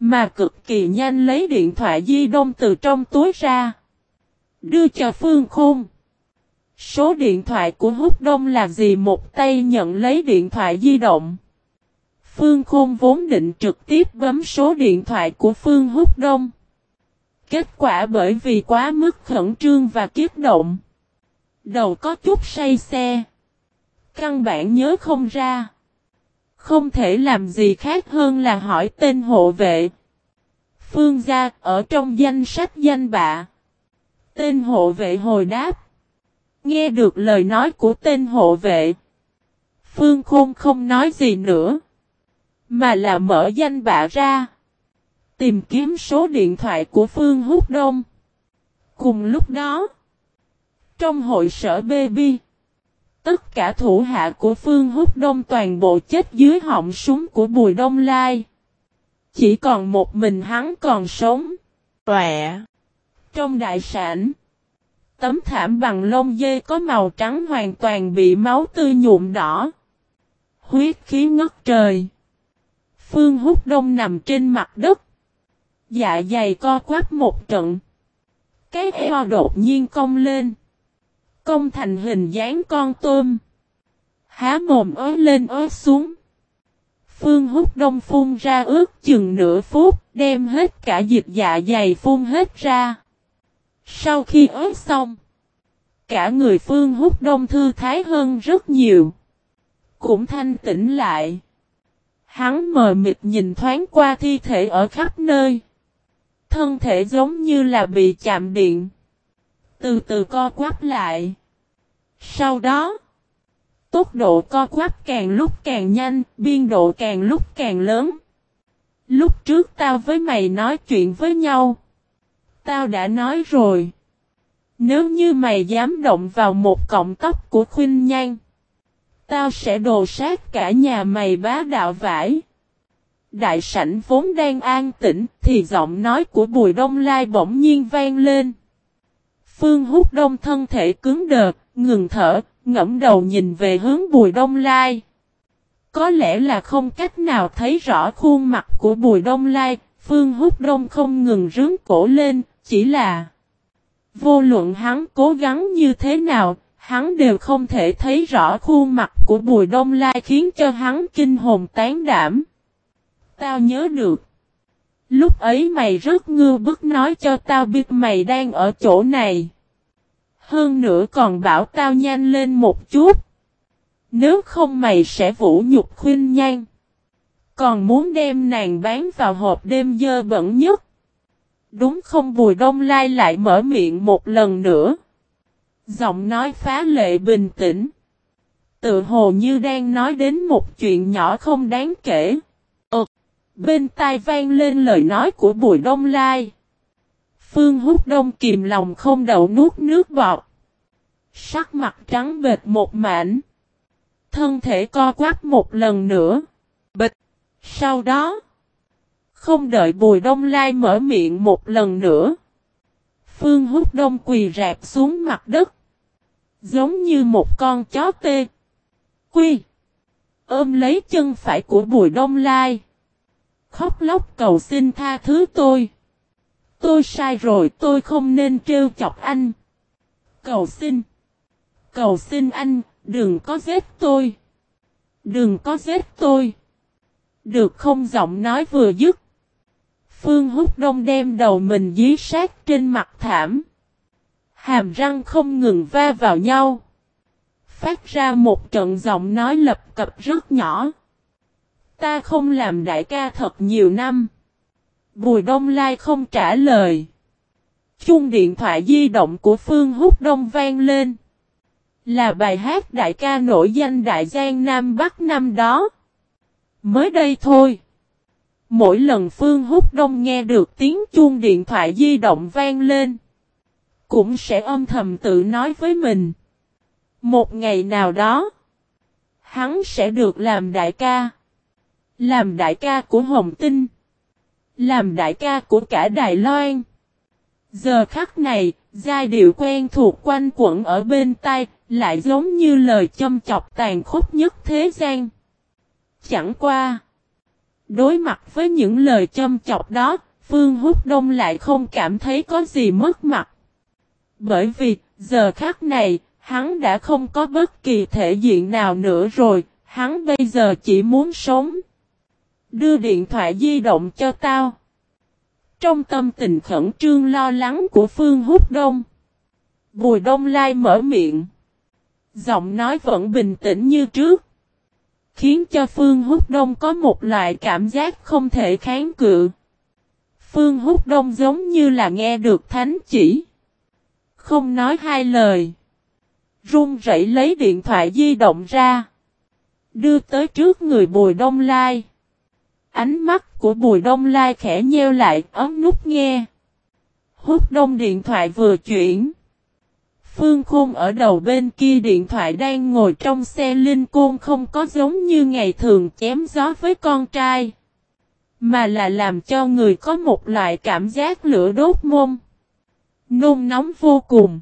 Mà cực kỳ nhanh lấy điện thoại di động từ trong túi ra. Đưa cho Phương Khôn. Số điện thoại của Húc Đông là gì một tay nhận lấy điện thoại di động. Phương Khôn vốn định trực tiếp bấm số điện thoại của Phương Húc Đông. Kết quả bởi vì quá mức khẩn trương và kiếp động. Đầu có chút say xe. Căn bản nhớ không ra. Không thể làm gì khác hơn là hỏi tên hộ vệ. Phương gia, ở trong danh sách danh bạ. Tên hộ vệ hồi đáp. Nghe được lời nói của tên hộ vệ. Phương Khôn không nói gì nữa. Mà là mở danh bạ ra. Tìm kiếm số điện thoại của Phương Húc Đông. Cùng lúc đó. Trong hội sở Baby. Tất cả thủ hạ của Phương Húc Đông toàn bộ chết dưới họng súng của Bùi Đông Lai. Chỉ còn một mình hắn còn sống. Tọa. Trong đại sản. Tấm thảm bằng lông dê có màu trắng hoàn toàn bị máu tươi nhuộm đỏ. Huyết khí ngất trời. Phương Húc Đông nằm trên mặt đất. Dạ dày co quắp một trận. Cái eo đột nhiên cong lên. Công thành hình dáng con tôm. Há mồm ới lên ới xuống. Phương hút đông phun ra ướt chừng nửa phút, đem hết cả dịch dạ dày phun hết ra. Sau khi ới xong, cả người Phương hút đông thư thái hơn rất nhiều. Cũng thanh tĩnh lại. Hắn mờ mịt nhìn thoáng qua thi thể ở khắp nơi. Thân thể giống như là bị chạm điện. Từ từ co quắp lại. Sau đó, tốc độ co quắp càng lúc càng nhanh, biên độ càng lúc càng lớn. Lúc trước tao với mày nói chuyện với nhau. Tao đã nói rồi. Nếu như mày dám động vào một cọng tóc của khuyên nhan. Tao sẽ đồ sát cả nhà mày bá đạo vải. Đại sảnh vốn đang an tĩnh thì giọng nói của Bùi Đông Lai bỗng nhiên vang lên. Phương hút đông thân thể cứng đờ, ngừng thở, ngẫm đầu nhìn về hướng Bùi Đông Lai. Có lẽ là không cách nào thấy rõ khuôn mặt của Bùi Đông Lai, Phương hút đông không ngừng rướng cổ lên, chỉ là vô luận hắn cố gắng như thế nào, hắn đều không thể thấy rõ khuôn mặt của Bùi Đông Lai khiến cho hắn kinh hồn tán đảm. Tao nhớ được. Lúc ấy mày rất ngư bức nói cho tao biết mày đang ở chỗ này. Hơn nữa còn bảo tao nhanh lên một chút. Nếu không mày sẽ vũ nhục khuyên nhan. Còn muốn đem nàng bán vào hộp đêm dơ bẩn nhất. Đúng không Bùi Đông Lai lại mở miệng một lần nữa. Giọng nói phá lệ bình tĩnh. Tự hồ như đang nói đến một chuyện nhỏ không đáng kể. Bên tai vang lên lời nói của Bùi Đông Lai. Phương hút đông kìm lòng không đậu nuốt nước bọt. Sắc mặt trắng bệt một mảnh. Thân thể co quắp một lần nữa. Bịch. Sau đó. Không đợi Bùi Đông Lai mở miệng một lần nữa. Phương hút đông quỳ rạp xuống mặt đất. Giống như một con chó tê. Quy. Ôm lấy chân phải của Bùi Đông Lai. Khóc lóc cầu xin tha thứ tôi. Tôi sai rồi tôi không nên trêu chọc anh. Cầu xin. Cầu xin anh, đừng có giết tôi. Đừng có giết tôi. Được không giọng nói vừa dứt. Phương hút đông đem đầu mình dí sát trên mặt thảm. Hàm răng không ngừng va vào nhau. Phát ra một trận giọng nói lập cập rất nhỏ. Ta không làm đại ca thật nhiều năm. Bùi Đông Lai không trả lời. Chung điện thoại di động của Phương Húc Đông vang lên. Là bài hát đại ca nổi danh Đại Giang Nam Bắc năm đó. Mới đây thôi. Mỗi lần Phương Húc Đông nghe được tiếng chuông điện thoại di động vang lên. Cũng sẽ âm thầm tự nói với mình. Một ngày nào đó. Hắn sẽ được làm đại ca. Làm đại ca của Hồng Tinh. Làm đại ca của cả Đài Loan. Giờ khắc này, giai điệu quen thuộc quanh quẩn ở bên tai, lại giống như lời châm chọc tàn khốc nhất thế gian. Chẳng qua. Đối mặt với những lời châm chọc đó, Phương Húc Đông lại không cảm thấy có gì mất mặt. Bởi vì, giờ khắc này, hắn đã không có bất kỳ thể diện nào nữa rồi, hắn bây giờ chỉ muốn sống. Đưa điện thoại di động cho tao. Trong tâm tình khẩn trương lo lắng của Phương Húc Đông. Bùi Đông Lai mở miệng. Giọng nói vẫn bình tĩnh như trước. Khiến cho Phương Húc Đông có một loại cảm giác không thể kháng cự. Phương Húc Đông giống như là nghe được thánh chỉ. Không nói hai lời. Run rẩy lấy điện thoại di động ra. Đưa tới trước người Bùi Đông Lai. Ánh mắt của Bùi Đông Lai khẽ nheo lại ấm nút nghe. Hút đông điện thoại vừa chuyển. Phương Khôn ở đầu bên kia điện thoại đang ngồi trong xe Linh Côn không có giống như ngày thường chém gió với con trai. Mà là làm cho người có một loại cảm giác lửa đốt mông. Nôn nóng vô cùng.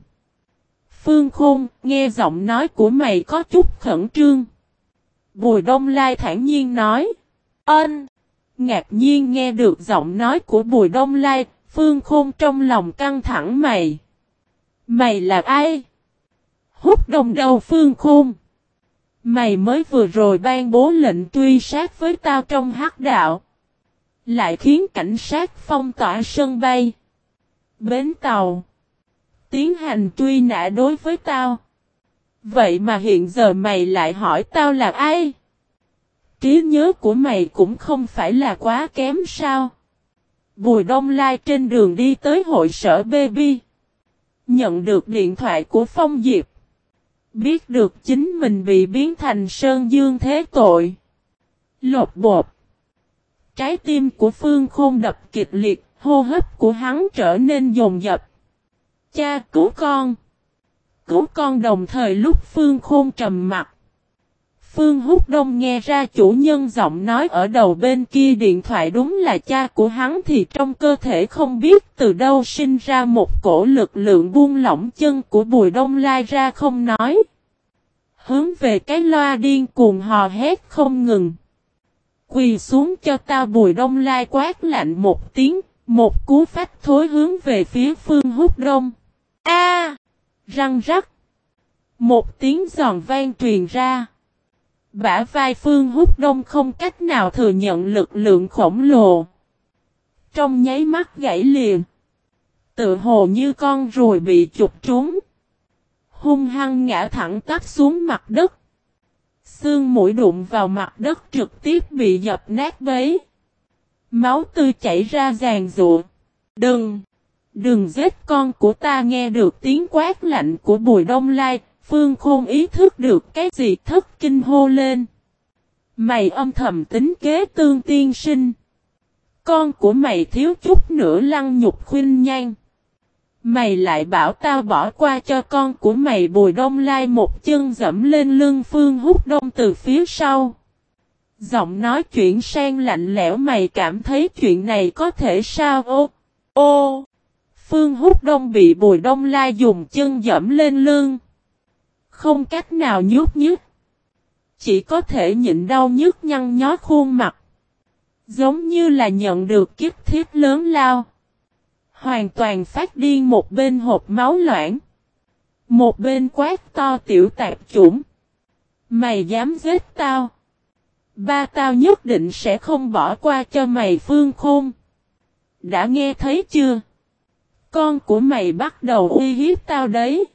Phương Khôn, nghe giọng nói của mày có chút khẩn trương. Bùi Đông Lai thản nhiên nói. Ân. Ngạc nhiên nghe được giọng nói của Bùi Đông Lai, Phương Khôn trong lòng căng thẳng mày. Mày là ai? Hút đồng đầu Phương Khôn. Mày mới vừa rồi ban bố lệnh truy sát với tao trong hắc đạo. Lại khiến cảnh sát phong tỏa sân bay. Bến tàu. Tiến hành truy nã đối với tao. Vậy mà hiện giờ mày lại hỏi tao là ai? Trí nhớ của mày cũng không phải là quá kém sao? Bùi Đông Lai trên đường đi tới hội sở Baby. Nhận được điện thoại của Phong Diệp. Biết được chính mình bị biến thành Sơn Dương thế tội. Lột bột. Trái tim của Phương Khôn đập kịch liệt, hô hấp của hắn trở nên dồn dập. Cha cứu con. Cứu con đồng thời lúc Phương Khôn trầm mặt. Phương Húc Đông nghe ra chủ nhân giọng nói ở đầu bên kia điện thoại đúng là cha của hắn thì trong cơ thể không biết từ đâu sinh ra một cổ lực lượng buông lỏng chân của Bùi Đông Lai ra không nói. Hướng về cái loa điên cuồng hò hét không ngừng. Quỳ xuống cho ta Bùi Đông Lai quát lạnh một tiếng, một cú phách thối hướng về phía Phương Húc Đông. A! răng rắc. Một tiếng giòn vang truyền ra. Bả vai Phương Húc Đông không cách nào thừa nhận lực lượng khổng lồ. Trong nháy mắt gãy liền. Tự hồ như con ruồi bị chụp trúng. Hung hăng ngã thẳng tắp xuống mặt đất. Xương mũi đụng vào mặt đất trực tiếp bị dập nát bấy. Máu tươi chảy ra ràng rụa. Đừng! Đừng giết con của ta nghe được tiếng quát lạnh của Bùi Đông Lai, Phương Khôn ý thức được cái gì thất kinh hô lên. Mày âm thầm tính kế tương tiên sinh. Con của mày thiếu chút nữa lăng nhục khuyên nhan. Mày lại bảo tao bỏ qua cho con của mày Bùi Đông Lai một chân dẫm lên lưng Phương hút đông từ phía sau. Giọng nói chuyện sang lạnh lẽo, mày cảm thấy chuyện này có thể sao ô? Ô! Phương hút đông bị Bùi Đông Lai dùng chân dẫm lên lưng. Không cách nào nhút nhứt. Chỉ có thể nhịn đau nhức nhăn nhó khuôn mặt. Giống như là nhận được kiếp thiết lớn lao. Hoàn toàn phát điên một bên hộp máu loãng. Một bên quát to tiểu tạp chủng. Mày dám giết tao. Ba tao nhất định sẽ không bỏ qua cho mày phương khôn. Đã nghe thấy chưa? Con của mày bắt đầu uy hiếp tao đấy.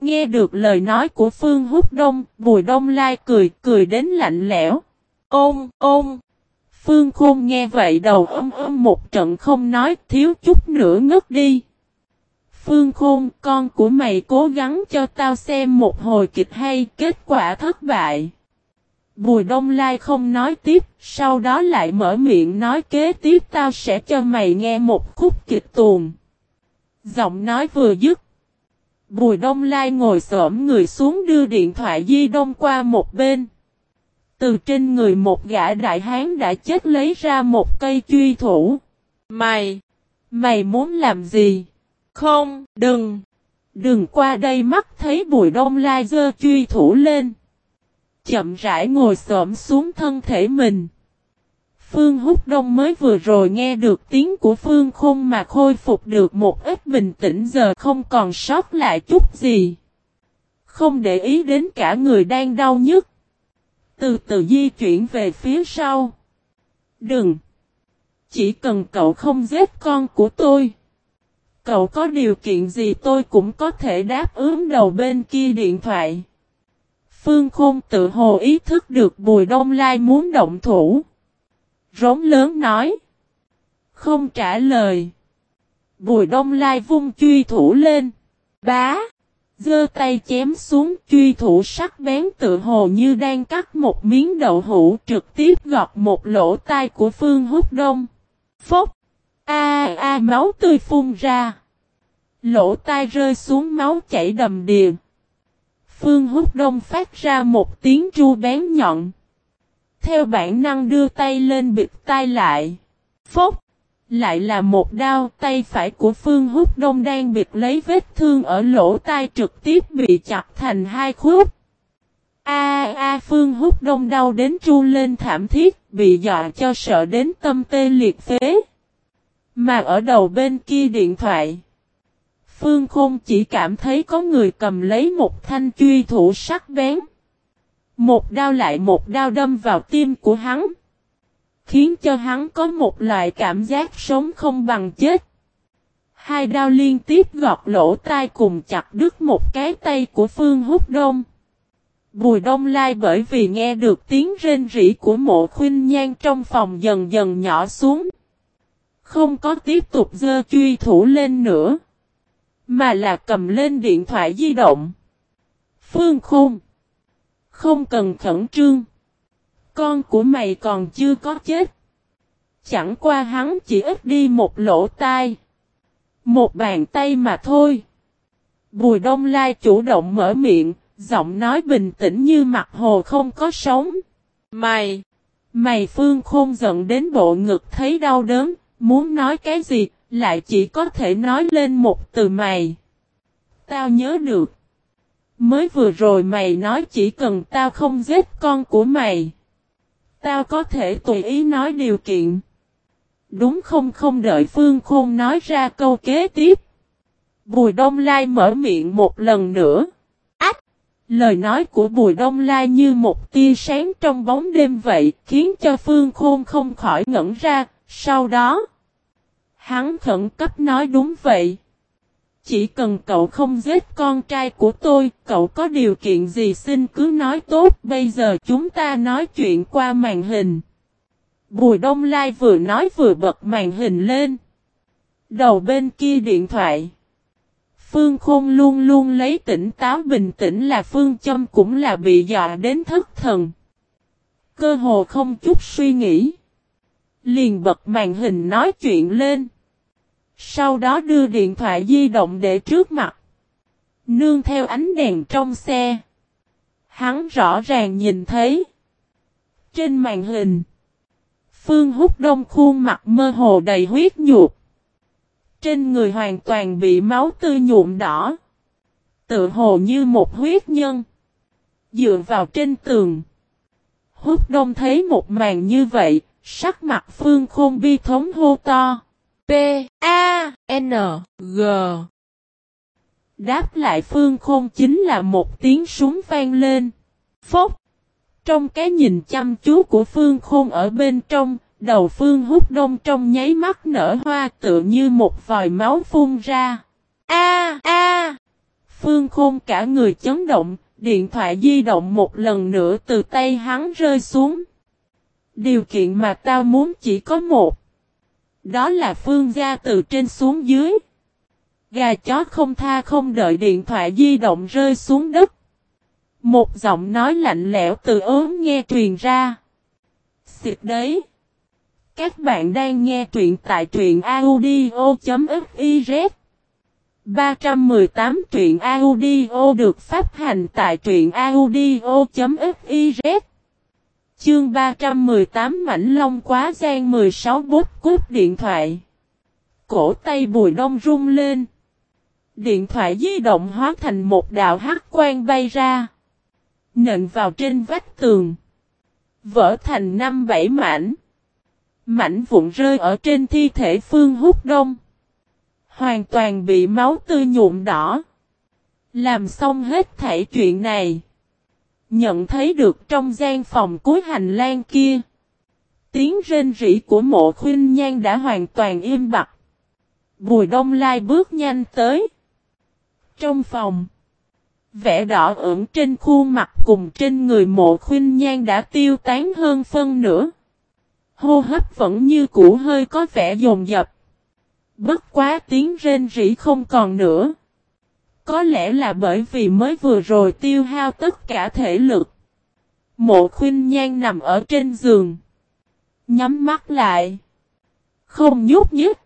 Nghe được lời nói của Phương Húc Đông, Bùi Đông Lai cười, cười đến lạnh lẽo. Ôm, ôm. Phương Khôn nghe vậy đầu ôm ôm một trận không nói, thiếu chút nữa ngất đi. Phương Khôn, con của mày cố gắng cho tao xem một hồi kịch hay, kết quả thất bại. Bùi Đông Lai không nói tiếp, sau đó lại mở miệng nói kế tiếp tao sẽ cho mày nghe một khúc kịch tuồng. Giọng nói vừa dứt. Bùi Đông Lai ngồi xổm người xuống đưa điện thoại di đông qua một bên. Từ trên người một gã đại hán đã chết lấy ra một cây truy thủ. Mày! Mày muốn làm gì? Không, đừng! Đừng qua đây mắt thấy bùi đông lai dơ truy thủ lên. Chậm rãi ngồi xổm xuống thân thể mình. Phương Húc Đông mới vừa rồi nghe được tiếng của Phương Khôn mà khôi phục được một ít bình tĩnh giờ không còn sót lại chút gì. Không để ý đến cả người đang đau nhức. Từ từ di chuyển về phía sau. Đừng! Chỉ cần cậu không giết con của tôi. Cậu có điều kiện gì tôi cũng có thể đáp ứng đầu bên kia điện thoại. Phương Khôn tự hồ ý thức được Bùi Đông Lai muốn động thủ. Rống lớn nói. Không trả lời. Bùi Đông Lai vung truy thủ lên. Bá. Dơ tay chém xuống truy thủ sắc bén tự hồ như đang cắt một miếng đậu hũ trực tiếp gọt một lỗ tai của Phương Húc Đông. Phốc! A a, máu tươi phun ra. Lỗ tai rơi xuống máu chảy đầm đìa. Phương Húc Đông phát ra một tiếng ru bén nhọn. Theo bản năng đưa tay lên bịt tay lại. Phốc! Lại là một đao tay phải của Phương Húc Đông đang bịt lấy vết thương ở lỗ tai trực tiếp bị chặt thành hai khúc. A a Phương Húc Đông đau đến tru lên thảm thiết, bị dọa cho sợ đến tâm tê liệt phế. Mà ở đầu bên kia điện thoại. Phương Khôn chỉ cảm thấy có người cầm lấy một thanh truy thủ sắc bén. Một đao lại một đao đâm vào tim của hắn. Khiến cho hắn có một loại cảm giác sống không bằng chết. Hai đao liên tiếp gọt lỗ tai cùng chặt đứt một cái tay của Phương Húc Đông. Bùi Đông Lai bởi vì nghe được tiếng rên rỉ của mộ khuyên nhan trong phòng dần dần nhỏ xuống. Không có tiếp tục dơ truy thủ lên nữa. Mà là cầm lên điện thoại di động. Phương Khung. Không cần khẩn trương. Con của mày còn chưa có chết. Chẳng qua hắn chỉ ít đi một lỗ tai. Một bàn tay mà thôi. Bùi đông lai chủ động mở miệng, giọng nói bình tĩnh như mặt hồ không có sống. Mày! Mày phương khôn giận đến bộ ngực thấy đau đớn, muốn nói cái gì, lại chỉ có thể nói lên một từ mày. Tao nhớ được. Mới vừa rồi mày nói chỉ cần tao không giết con của mày. Tao có thể tùy ý nói điều kiện. Đúng không không đợi Phương Khôn nói ra câu kế tiếp. Bùi Đông Lai mở miệng một lần nữa. Ách! Lời nói của Bùi Đông Lai như một tia sáng trong bóng đêm vậy, khiến cho Phương Khôn không khỏi ngẩn ra, sau đó. Hắn khẩn cấp nói đúng vậy. Chỉ cần cậu không giết con trai của tôi, cậu có điều kiện gì xin cứ nói tốt, bây giờ chúng ta nói chuyện qua màn hình. Bùi Đông Lai vừa nói vừa bật màn hình lên. Đầu bên kia điện thoại. Phương Khôn luôn luôn lấy tỉnh táo bình tĩnh là Phương Châm cũng là bị dọa đến thất thần. Cơ hồ không chút suy nghĩ. Liền bật màn hình nói chuyện lên. Sau đó đưa điện thoại di động để trước mặt. Nương theo ánh đèn trong xe. Hắn rõ ràng nhìn thấy. Trên màn hình. Phương hút đông khuôn mặt mơ hồ đầy huyết nhuột. Trên người hoàn toàn bị máu tươi nhuộm đỏ. Tự hồ như một huyết nhân. Dựa vào trên tường. Hút đông thấy một màn như vậy, sắc mặt phương khôn bi thống hô to. P, A, N, G. Đáp lại phương khôn chính là một tiếng súng vang lên. Phốc. Trong cái nhìn chăm chú của phương khôn ở bên trong, đầu phương hút đông trong nháy mắt nở hoa tựa như một vòi máu phun ra. A a Phương khôn cả người chấn động, điện thoại di động một lần nữa từ tay hắn rơi xuống. Điều kiện mà tao muốn chỉ có một. Đó là phương gia từ trên xuống dưới. Gà chó không tha không đợi điện thoại di động rơi xuống đất. Một giọng nói lạnh lẽo từ ốm nghe truyền ra. Xịt đấy. Các bạn đang nghe truyện tại truyện audio.fiz 318 truyện audio được phát hành tại truyện audio.fiz Chương 318 Mảnh Long Quá Giang 16 bút cút điện thoại Cổ tay bùi đông rung lên Điện thoại di động hóa thành một đạo hắc quang bay ra Nện vào trên vách tường Vỡ thành năm bảy mảnh Mảnh vụn rơi ở trên thi thể Phương Húc Đông. Hoàn toàn bị máu tươi nhuộm đỏ. Làm xong hết thảy chuyện này. Nhận thấy được trong gian phòng cuối hành lang kia. Tiếng rên rỉ của mộ khuyên nhan đã hoàn toàn im bặt. Bùi đông lai bước nhanh tới. Trong phòng. Vẻ đỏ ửng trên khuôn mặt cùng trên người mộ khuyên nhan đã tiêu tán hơn phân nửa. Hô hấp vẫn như cũ hơi có vẻ dồn dập. Bất quá tiếng rên rỉ không còn nữa. Có lẽ là bởi vì mới vừa rồi tiêu hao tất cả thể lực. Mộ khuyên nhan nằm ở trên giường. Nhắm mắt lại. Không nhúc nhích.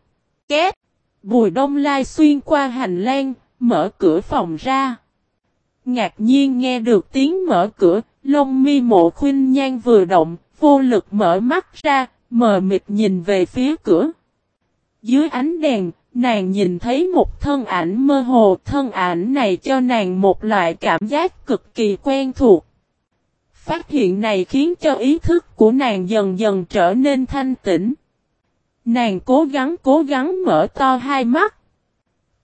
Két. Bùi đông lai xuyên qua hành lang, mở cửa phòng ra. Ngạc nhiên nghe được tiếng mở cửa, lông mi mộ khuyên nhan vừa động, vô lực mở mắt ra, mờ mịt nhìn về phía cửa. Dưới ánh đèn, nàng nhìn thấy một thân ảnh mơ hồ, thân ảnh này cho nàng một loại cảm giác cực kỳ quen thuộc. Phát hiện này khiến cho ý thức của nàng dần dần trở nên thanh tĩnh. Nàng cố gắng cố gắng mở to hai mắt.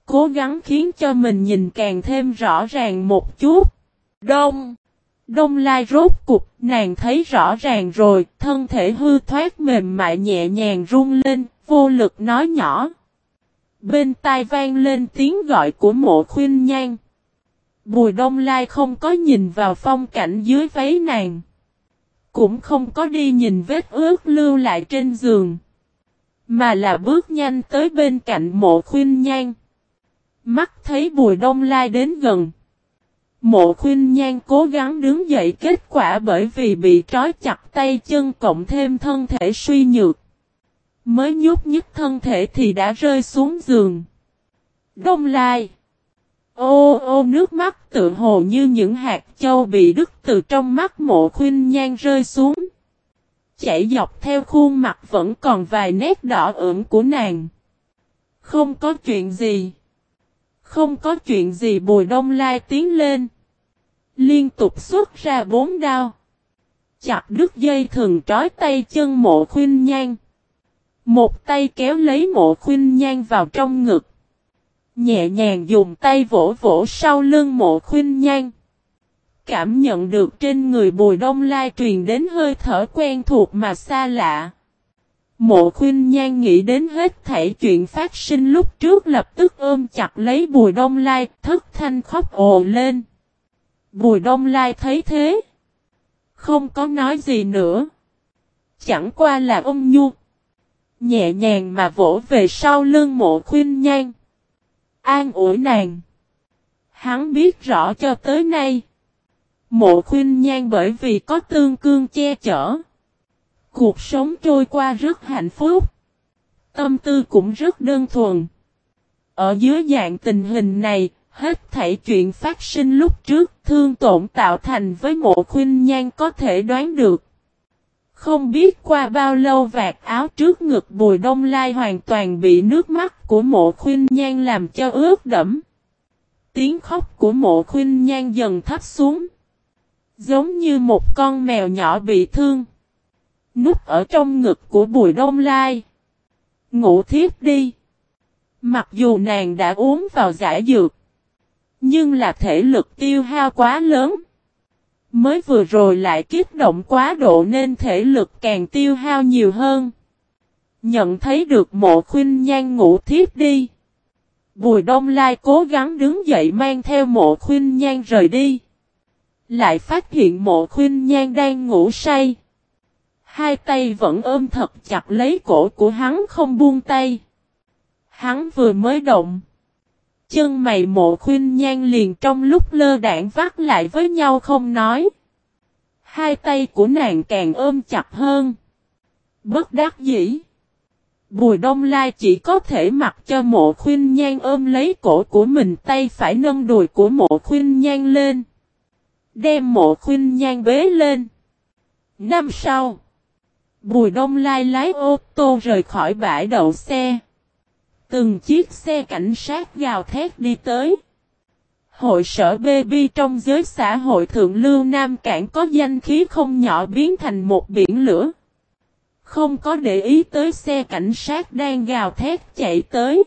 Cố gắng khiến cho mình nhìn càng thêm rõ ràng một chút. Đông. Đông lai rốt cục, nàng thấy rõ ràng rồi, thân thể hư thoát mềm mại nhẹ nhàng run lên, vô lực nói nhỏ. Bên tai vang lên tiếng gọi của mộ khuyên nhan. Bùi đông lai không có nhìn vào phong cảnh dưới váy nàng. Cũng không có đi nhìn vết ướt lưu lại trên giường. Mà là bước nhanh tới bên cạnh mộ khuyên nhan. Mắt thấy bùi đông lai đến gần. Mộ khuyên nhan cố gắng đứng dậy kết quả bởi vì bị trói chặt tay chân cộng thêm thân thể suy nhược. Mới nhúc nhích thân thể thì đã rơi xuống giường. Đông lai. Ô ô, nước mắt tự hồ như những hạt châu bị đứt từ trong mắt mộ khuyên nhan rơi xuống. Chảy dọc theo khuôn mặt vẫn còn vài nét đỏ ửng của nàng. Không có chuyện gì. Không có chuyện gì bùi đông lai tiến lên. Liên tục xuất ra bốn đao. Chặt đứt dây thường trói tay chân mộ khuyên nhan. Một tay kéo lấy mộ khuyên nhan vào trong ngực. Nhẹ nhàng dùng tay vỗ vỗ sau lưng mộ khuyên nhan. Cảm nhận được trên người bùi đông lai truyền đến hơi thở quen thuộc mà xa lạ. Mộ khuyên nhan nghĩ đến hết thảy chuyện phát sinh lúc trước lập tức ôm chặt lấy bùi đông lai, thất thanh khóc ồ lên. Bùi đông lai thấy thế. Không có nói gì nữa. Chẳng qua là ôm nhu. Nhẹ nhàng mà vỗ về sau lưng mộ khuyên nhan. An ủi nàng. Hắn biết rõ cho tới nay. Mộ khuyên nhan bởi vì có tương cương che chở. Cuộc sống trôi qua rất hạnh phúc. Tâm tư cũng rất đơn thuần. Ở dưới dạng tình hình này, hết thảy chuyện phát sinh lúc trước thương tổn tạo thành với mộ khuyên nhan có thể đoán được. Không biết qua bao lâu vạt áo trước ngực bùi đông lai hoàn toàn bị nước mắt của mộ khuyên nhan làm cho ướt đẫm. Tiếng khóc của mộ khuyên nhan dần thấp xuống. Giống như một con mèo nhỏ bị thương. Núp ở trong ngực của bùi đông lai. Ngủ thiếp đi. Mặc dù nàng đã uống vào giải dược. Nhưng là thể lực tiêu hao quá lớn. Mới vừa rồi lại kích động quá độ nên thể lực càng tiêu hao nhiều hơn. Nhận thấy được mộ khuyên nhan ngủ thiếp đi. Bùi đông lai cố gắng đứng dậy mang theo mộ khuyên nhan rời đi. Lại phát hiện mộ khuyên nhan đang ngủ say. Hai tay vẫn ôm thật chặt lấy cổ của hắn không buông tay. Hắn vừa mới động. Chân mày mộ khuyên nhan liền trong lúc lơ đảng vắt lại với nhau không nói. Hai tay của nàng càng ôm chặt hơn. Bất đắc dĩ. Bùi đông lai chỉ có thể mặc cho mộ khuyên nhan ôm lấy cổ của mình tay phải nâng đùi của mộ khuyên nhan lên. Đem mộ khuyên nhan bế lên. Năm sau. Bùi đông lai lái ô tô rời khỏi bãi đậu xe. Từng chiếc xe cảnh sát gào thét đi tới. Hội sở baby trong giới xã hội thượng lưu Nam Cảng có danh khí không nhỏ biến thành một biển lửa. Không có để ý tới xe cảnh sát đang gào thét chạy tới.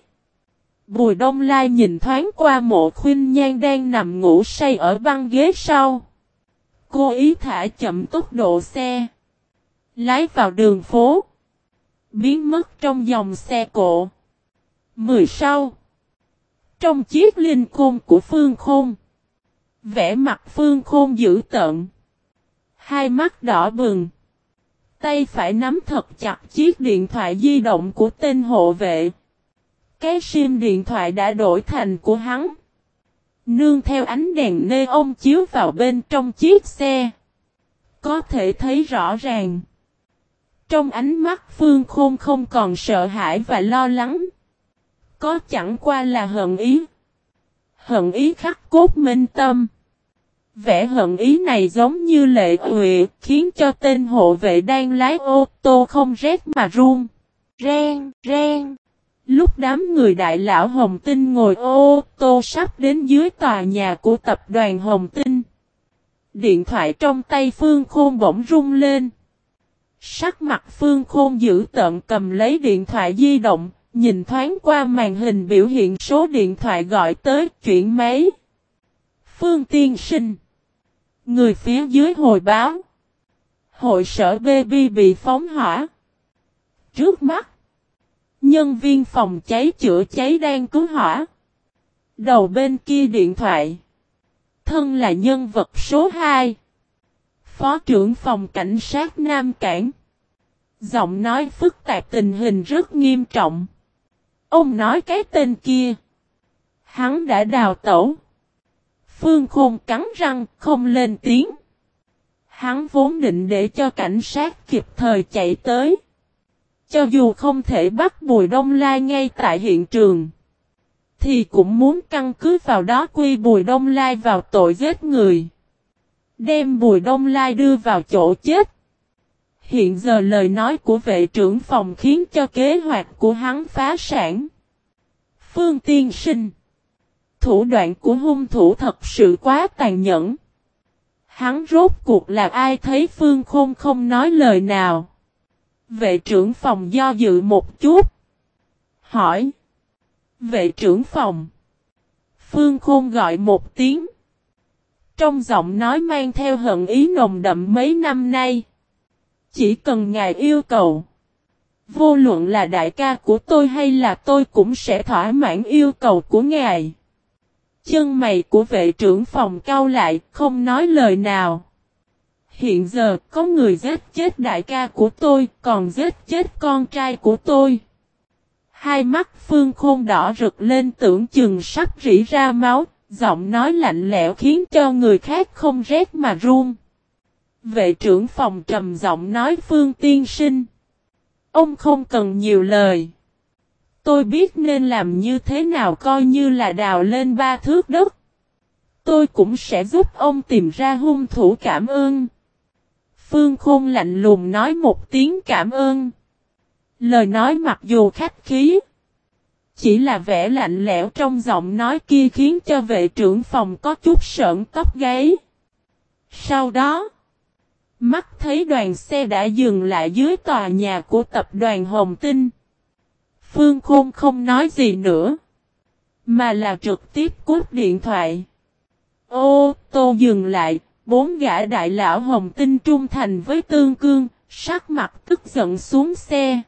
Bùi Đông Lai nhìn thoáng qua mộ khuyên nhan đang nằm ngủ say ở băng ghế sau. Cô ý thả chậm tốc độ xe. Lái vào đường phố. Biến mất trong dòng xe cộ. Mười sau. Trong chiếc linh côn của Phương Khôn. Vẽ mặt Phương Khôn dữ tợn. Hai mắt đỏ bừng. Tay phải nắm thật chặt chiếc điện thoại di động của tên hộ vệ. Cái sim điện thoại đã đổi thành của hắn. Nương theo ánh đèn nê ông chiếu vào bên trong chiếc xe. Có thể thấy rõ ràng. Trong ánh mắt Phương Khôn không còn sợ hãi và lo lắng. Có chẳng qua là hận ý. Hận ý khắc cốt minh tâm. Vẻ hận ý này giống như lệ huệ, khiến cho tên hộ vệ đang lái ô tô không rét mà run. Ren, ren. Lúc đám người đại lão Hồng Tinh ngồi ô tô sắp đến dưới tòa nhà của tập đoàn Hồng Tinh. Điện thoại trong tay Phương Khôn bỗng rung lên. Sắc mặt Phương Khôn giữ tận cầm lấy điện thoại di động, nhìn thoáng qua màn hình biểu hiện số điện thoại gọi tới chuyển máy. Phương Tiên Sinh Người phía dưới hồi báo. Hội sở baby bị phóng hỏa. Trước mắt. Nhân viên phòng cháy chữa cháy đang cứu hỏa. Đầu bên kia điện thoại. Thân là nhân vật số 2. Phó trưởng phòng cảnh sát Nam Cảng. Giọng nói phức tạp tình hình rất nghiêm trọng. Ông nói cái tên kia. Hắn đã đào tẩu. Phương Khôn cắn răng, không lên tiếng. Hắn vốn định để cho cảnh sát kịp thời chạy tới. Cho dù không thể bắt Bùi Đông Lai ngay tại hiện trường. Thì cũng muốn căn cứ vào đó quy Bùi Đông Lai vào tội giết người. Đem Bùi Đông Lai đưa vào chỗ chết. Hiện giờ lời nói của vệ trưởng phòng khiến cho kế hoạch của hắn phá sản. Phương Tiên Sinh Thủ đoạn của hung thủ thật sự quá tàn nhẫn. Hắn rốt cuộc là ai thấy Phương Khôn không nói lời nào. Vệ trưởng phòng do dự một chút. Hỏi. Vệ trưởng phòng. Phương Khôn gọi một tiếng. Trong giọng nói mang theo hận ý nồng đậm mấy năm nay. Chỉ cần ngài yêu cầu. Vô luận là đại ca của tôi hay là tôi cũng sẽ thỏa mãn yêu cầu của ngài. Chân mày của vệ trưởng phòng cao lại, không nói lời nào. Hiện giờ có người giết chết đại ca của tôi, còn giết chết con trai của tôi. Hai mắt phương khôn đỏ rực lên tưởng chừng sắp rỉ ra máu, giọng nói lạnh lẽo khiến cho người khác không rét mà run. Vệ trưởng phòng trầm giọng nói phương tiên sinh. Ông không cần nhiều lời. Tôi biết nên làm như thế nào coi như là đào lên ba thước đất. Tôi cũng sẽ giúp ông tìm ra hung thủ cảm ơn. Phương Khôn lạnh lùng nói một tiếng cảm ơn. Lời nói mặc dù khách khí. Chỉ là vẻ lạnh lẽo trong giọng nói kia khiến cho vệ trưởng phòng có chút sợn tóc gáy. Sau đó, mắt thấy đoàn xe đã dừng lại dưới tòa nhà của tập đoàn Hồng Tinh. Phương Khôn không nói gì nữa, mà là trực tiếp cút điện thoại. Ô tô dừng lại, bốn gã đại lão Hồng Tinh trung thành với Tương Cương, sắc mặt tức giận xuống xe.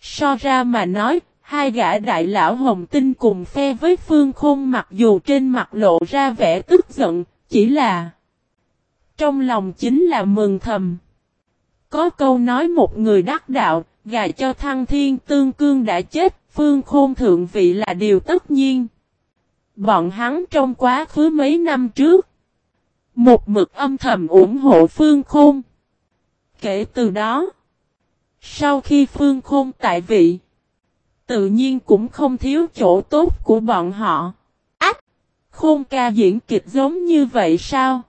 So ra mà nói, Hai gã đại lão hồng tinh cùng phe với phương khôn mặc dù trên mặt lộ ra vẻ tức giận, chỉ là trong lòng chính là mừng thầm. Có câu nói một người đắc đạo, gà cho thăng thiên tương cương đã chết, phương khôn thượng vị là điều tất nhiên. Bọn hắn trong quá khứ mấy năm trước, một mực âm thầm ủng hộ phương khôn. Kể từ đó, sau khi phương khôn tại vị, tự nhiên cũng không thiếu chỗ tốt của bọn họ. Ách! Khôn ca diễn kịch giống như vậy sao?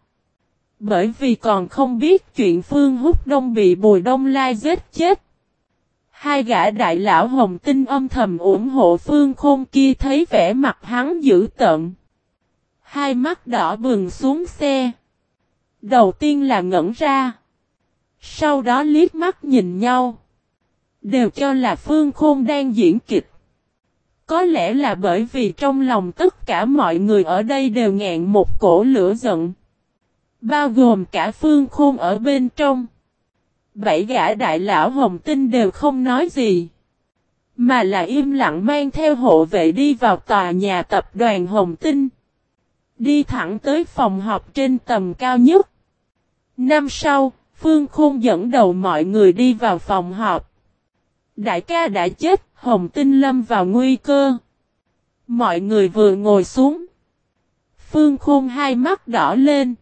Bởi vì còn không biết chuyện Phương Húc Đông bị Bùi Đông Lai giết chết. Hai gã đại lão hồng tinh âm thầm ủng hộ Phương Khôn kia thấy vẻ mặt hắn dữ tợn. Hai mắt đỏ bừng xuống xe. Đầu tiên là ngẩn ra. Sau đó liếc mắt nhìn nhau. Đều cho là Phương Khôn đang diễn kịch. Có lẽ là bởi vì trong lòng tất cả mọi người ở đây đều ngẹn một cổ lửa giận. Bao gồm cả Phương Khôn ở bên trong. Bảy gã đại lão Hồng Tinh đều không nói gì. Mà là im lặng mang theo hộ vệ đi vào tòa nhà tập đoàn Hồng Tinh. Đi thẳng tới phòng họp trên tầm cao nhất. Năm sau, Phương Khôn dẫn đầu mọi người đi vào phòng họp. Đại ca đã chết, Hồng Tinh lâm vào nguy cơ. Mọi người vừa ngồi xuống. Phương Khôn hai mắt đỏ lên.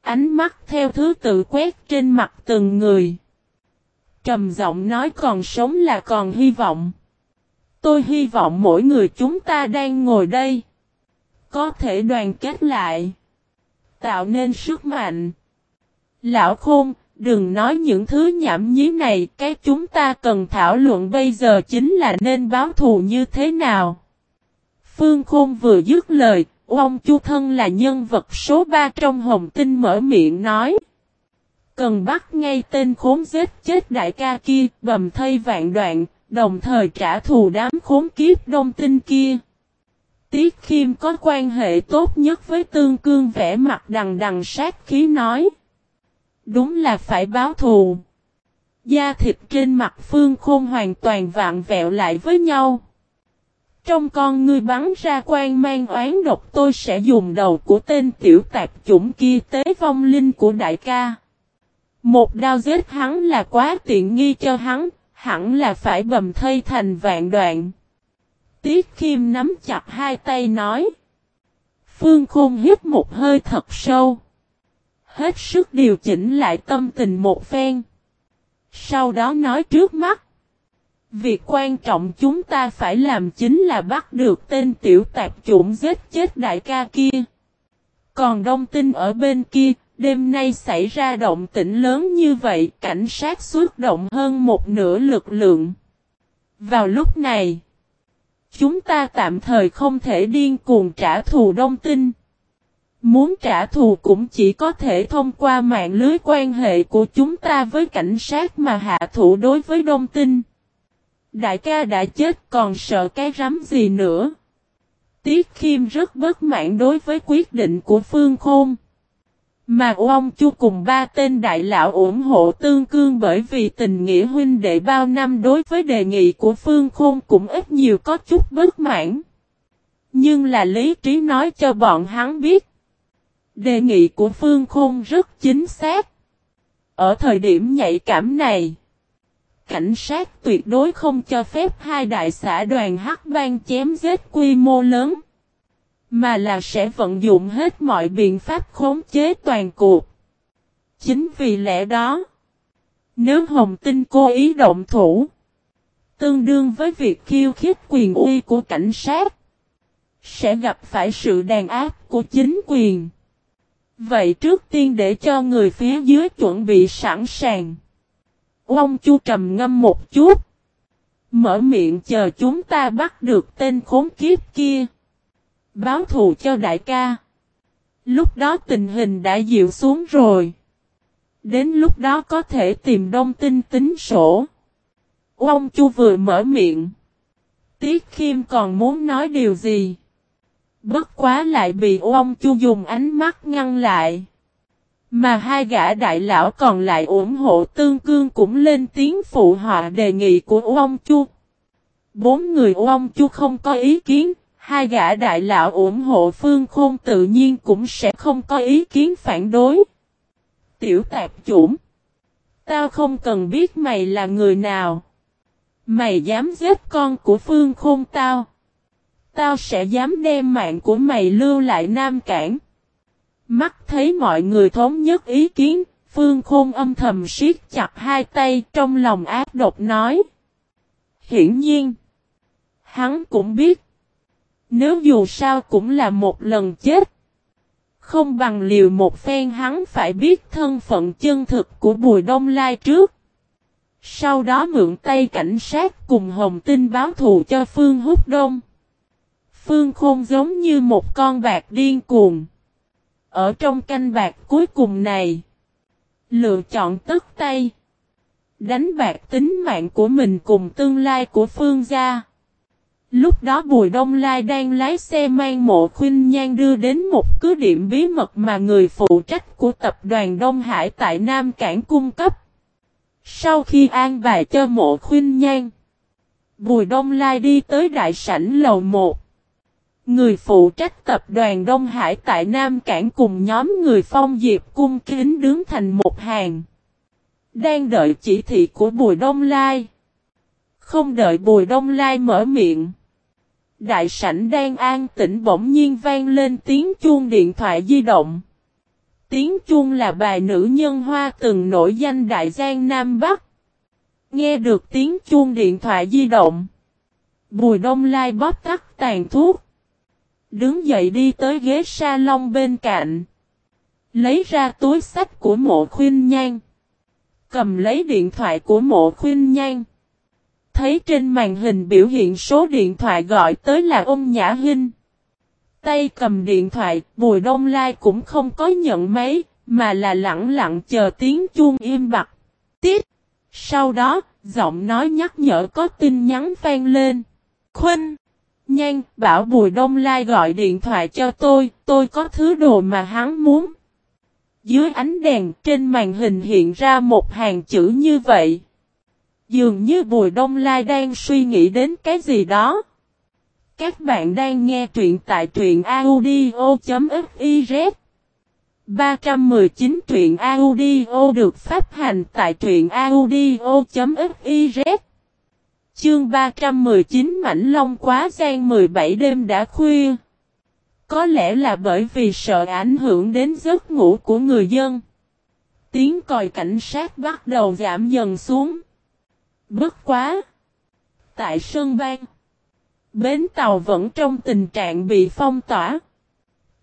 Ánh mắt theo thứ tự quét trên mặt từng người. Trầm giọng nói còn sống là còn hy vọng. Tôi hy vọng mỗi người chúng ta đang ngồi đây. Có thể đoàn kết lại. Tạo nên sức mạnh. Lão Khôn, Đừng nói những thứ nhảm nhí này, cái chúng ta cần thảo luận bây giờ chính là nên báo thù như thế nào. Phương Khôn vừa dứt lời, ông Chu Thân là nhân vật số 3 trong hồng tinh mở miệng nói. Cần bắt ngay tên khốn giết chết đại ca kia, bầm thây vạn đoạn, đồng thời trả thù đám khốn kiếp đông tinh kia. Tiết Khiêm có quan hệ tốt nhất với tương cương vẽ mặt đằng đằng sát khí nói. Đúng là phải báo thù. Da thịt trên mặt phương khôn hoàn toàn vạn vẹo lại với nhau. Trong con ngươi bắn ra quan mang oán độc tôi sẽ dùng đầu của tên tiểu tạp chủng kia tế vong linh của đại ca. Một đao giết hắn là quá tiện nghi cho hắn, hẳn là phải bầm thây thành vạn đoạn. Tiết Kim nắm chặt hai tay nói. Phương Khôn hít một hơi thật sâu hết sức điều chỉnh lại tâm tình một phen. Sau đó nói trước mắt. Việc quan trọng chúng ta phải làm chính là bắt được tên tiểu tạp chủng giết chết đại ca kia. Còn đông tinh ở bên kia, đêm nay xảy ra động tĩnh lớn như vậy, cảnh sát xuất động hơn một nửa lực lượng. Vào lúc này, chúng ta tạm thời không thể điên cuồng trả thù đông tinh. Muốn trả thù cũng chỉ có thể thông qua mạng lưới quan hệ của chúng ta với cảnh sát mà hạ thủ đối với Đông Tinh. Đại ca đã chết còn sợ cái rắm gì nữa. Tiết Khiêm rất bất mãn đối với quyết định của Phương Khôn. Mà ông chu cùng ba tên đại lão ủng hộ tương cương bởi vì tình nghĩa huynh đệ bao năm đối với đề nghị của Phương Khôn cũng ít nhiều có chút bất mãn. Nhưng là lý trí nói cho bọn hắn biết. Đề nghị của Phương Khôn rất chính xác. Ở thời điểm nhạy cảm này, cảnh sát tuyệt đối không cho phép hai đại xã đoàn hắc bang chém giết quy mô lớn. Mà là sẽ vận dụng hết mọi biện pháp khống chế toàn cuộc. Chính vì lẽ đó, nếu Hồng Tinh cố ý động thủ, tương đương với việc khiêu khích quyền uy của cảnh sát, sẽ gặp phải sự đàn áp của chính quyền. Vậy trước tiên để cho người phía dưới chuẩn bị sẵn sàng. Ông Chu trầm ngâm một chút. Mở miệng chờ chúng ta bắt được tên khốn kiếp kia. Báo thù cho đại ca. Lúc đó tình hình đã dịu xuống rồi. Đến lúc đó có thể tìm đông tin tính sổ. Ông Chu vừa mở miệng. Tiết Khiêm còn muốn nói điều gì? Bất quá lại bị ông Chu dùng ánh mắt ngăn lại. Mà hai gã đại lão còn lại ủng hộ tương cương cũng lên tiếng phụ họa đề nghị của ông Chu. Bốn người ông Chu không có ý kiến, hai gã đại lão ủng hộ phương khôn tự nhiên cũng sẽ không có ý kiến phản đối. Tiểu tạp chủng. Tao không cần biết mày là người nào. Mày dám giết con của phương khôn tao. Tao sẽ dám đem mạng của mày lưu lại Nam Cảng. Mắt thấy mọi người thống nhất ý kiến, Phương Khôn âm thầm siết chặt hai tay trong lòng ác độc nói. Hiển nhiên, hắn cũng biết, nếu dù sao cũng là một lần chết, không bằng liều một phen hắn phải biết thân phận chân thực của Bùi Đông Lai trước. Sau đó mượn tay cảnh sát cùng Hồng Tinh báo thù cho Phương Húc Đông. Phương Khôn giống như một con bạc điên cuồng. Ở trong canh bạc cuối cùng này, lựa chọn tất tay. Đánh bạc tính mạng của mình cùng tương lai của Phương gia. Lúc đó Bùi Đông Lai đang lái xe mang mộ khuyên nhan đưa đến một cứ điểm bí mật mà người phụ trách của tập đoàn Đông Hải tại Nam Cảng cung cấp. Sau khi an bài cho mộ khuyên nhan, Bùi Đông Lai đi tới đại sảnh lầu 1. Người phụ trách tập đoàn Đông Hải tại Nam Cảng cùng nhóm người phong diệp cung kính đứng thành một hàng. Đang đợi chỉ thị của Bùi Đông Lai. Không đợi Bùi Đông Lai mở miệng. Đại sảnh đang an tĩnh bỗng nhiên vang lên tiếng chuông điện thoại di động. Tiếng chuông là bài nữ nhân hoa từng nổi danh đại giang Nam Bắc. Nghe được tiếng chuông điện thoại di động. Bùi Đông Lai bóp tắt tàn thuốc. Đứng dậy đi tới ghế salon bên cạnh. Lấy ra túi sách của mộ khuyên nhan. Cầm lấy điện thoại của mộ khuyên nhan. Thấy trên màn hình biểu hiện số điện thoại gọi tới là ông Nhã Hinh. Tay cầm điện thoại, Bùi Đông Lai cũng không có nhận máy, mà là lặng lặng chờ tiếng chuông im bặt. Tiếp. Sau đó, giọng nói nhắc nhở có tin nhắn vang lên. Khuynh. Nhan, bảo Bùi Đông Lai gọi điện thoại cho tôi, tôi có thứ đồ mà hắn muốn. Dưới ánh đèn trên màn hình hiện ra một hàng chữ như vậy. Dường như Bùi Đông Lai đang suy nghĩ đến cái gì đó. Các bạn đang nghe truyện tại truyện audio.fiz 319 truyện audio được phát hành tại truyện audio.fiz Chương 319 Mảnh Long quá gian 17 đêm đã khuya. Có lẽ là bởi vì sợ ảnh hưởng đến giấc ngủ của người dân. Tiếng còi cảnh sát bắt đầu giảm dần xuống. Bất quá. Tại sân bang. Bến tàu vẫn trong tình trạng bị phong tỏa.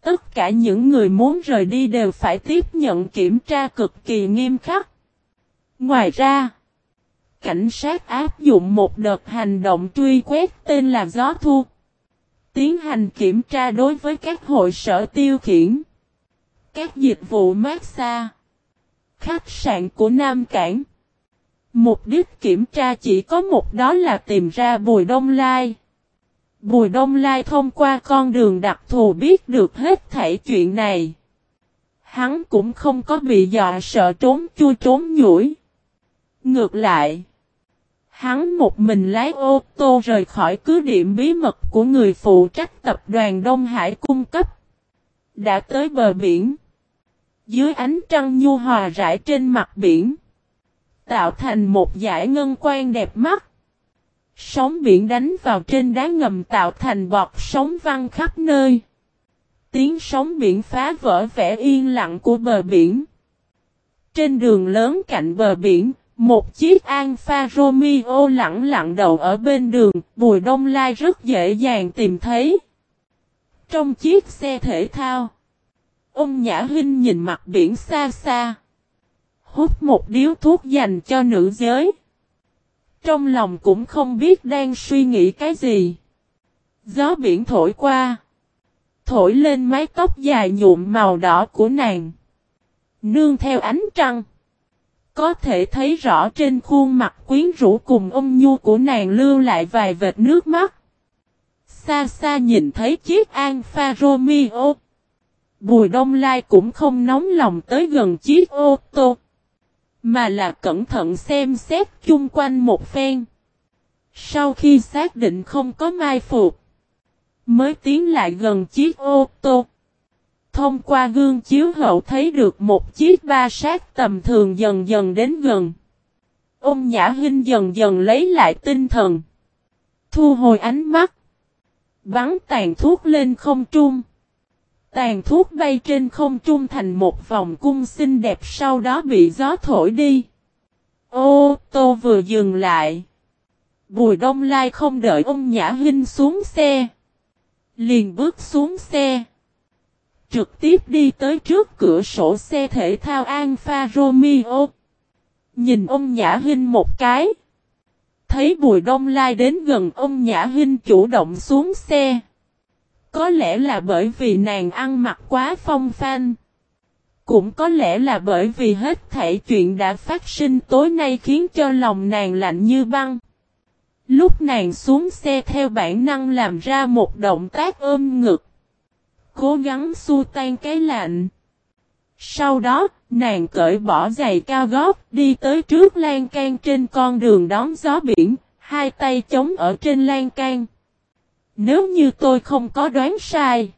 Tất cả những người muốn rời đi đều phải tiếp nhận kiểm tra cực kỳ nghiêm khắc. Ngoài ra cảnh sát áp dụng một đợt hành động truy quét tên là Gió Thu. Tiến hành kiểm tra đối với các hội sở tiêu khiển, các dịch vụ massage, khách sạn của Nam Cảng. Mục đích kiểm tra chỉ có một đó là tìm ra Bùi Đông Lai. Bùi Đông Lai thông qua con đường đặc thù biết được hết thảy chuyện này. Hắn cũng không có bị dọa sợ trốn chui trốn nhủi. Ngược lại, hắn một mình lái ô tô rời khỏi cứ điểm bí mật của người phụ trách tập đoàn Đông Hải cung cấp. Đã tới bờ biển. Dưới ánh trăng nhu hòa rải trên mặt biển. Tạo thành một dải ngân quan đẹp mắt. Sóng biển đánh vào trên đá ngầm tạo thành bọt sóng văng khắp nơi. Tiếng sóng biển phá vỡ vẻ yên lặng của bờ biển. Trên đường lớn cạnh bờ biển, một chiếc Alfa Romeo lặng lặng đầu ở bên đường, Bùi Đông Lai rất dễ dàng tìm thấy. Trong chiếc xe thể thao, ông Nhã Hinh nhìn mặt biển xa xa. Hút một điếu thuốc dành cho nữ giới. Trong lòng cũng không biết đang suy nghĩ cái gì. Gió biển thổi qua. Thổi lên mái tóc dài nhuộm màu đỏ của nàng. Nương theo ánh trăng. Có thể thấy rõ trên khuôn mặt quyến rũ cùng ông nhu của nàng lưu lại vài vệt nước mắt. Xa xa nhìn thấy chiếc Alfa Romeo. Bùi Đông Lai cũng không nóng lòng tới gần chiếc ô tô. Mà là cẩn thận xem xét chung quanh một phen. Sau khi xác định không có mai phục. Mới tiến lại gần chiếc ô tô. Thông qua gương chiếu hậu thấy được một chiếc ba sát tầm thường dần dần đến gần. Ông Nhã Hinh dần dần lấy lại tinh thần. Thu hồi ánh mắt. Bắn tàn thuốc lên không trung. Tàn thuốc bay trên không trung thành một vòng cung xinh đẹp sau đó bị gió thổi đi. Ô, tô vừa dừng lại. Bùi đông lai không đợi ông Nhã Hinh xuống xe. Liền bước xuống xe. Trực tiếp đi tới trước cửa sổ xe thể thao Alfa Romeo. Nhìn ông Nhã Hinh một cái. Thấy Bùi Đông Lai đến gần, ông Nhã Hinh chủ động xuống xe. Có lẽ là bởi vì nàng ăn mặc quá phong phan. Cũng có lẽ là bởi vì hết thảy chuyện đã phát sinh tối nay khiến cho lòng nàng lạnh như băng. Lúc nàng xuống xe theo bản năng làm ra một động tác ôm ngực. Cố gắng xua tan cái lạnh. Sau đó, nàng cởi bỏ giày cao gót đi tới trước lan can trên con đường đón gió biển, hai tay chống ở trên lan can. Nếu như tôi không có đoán sai,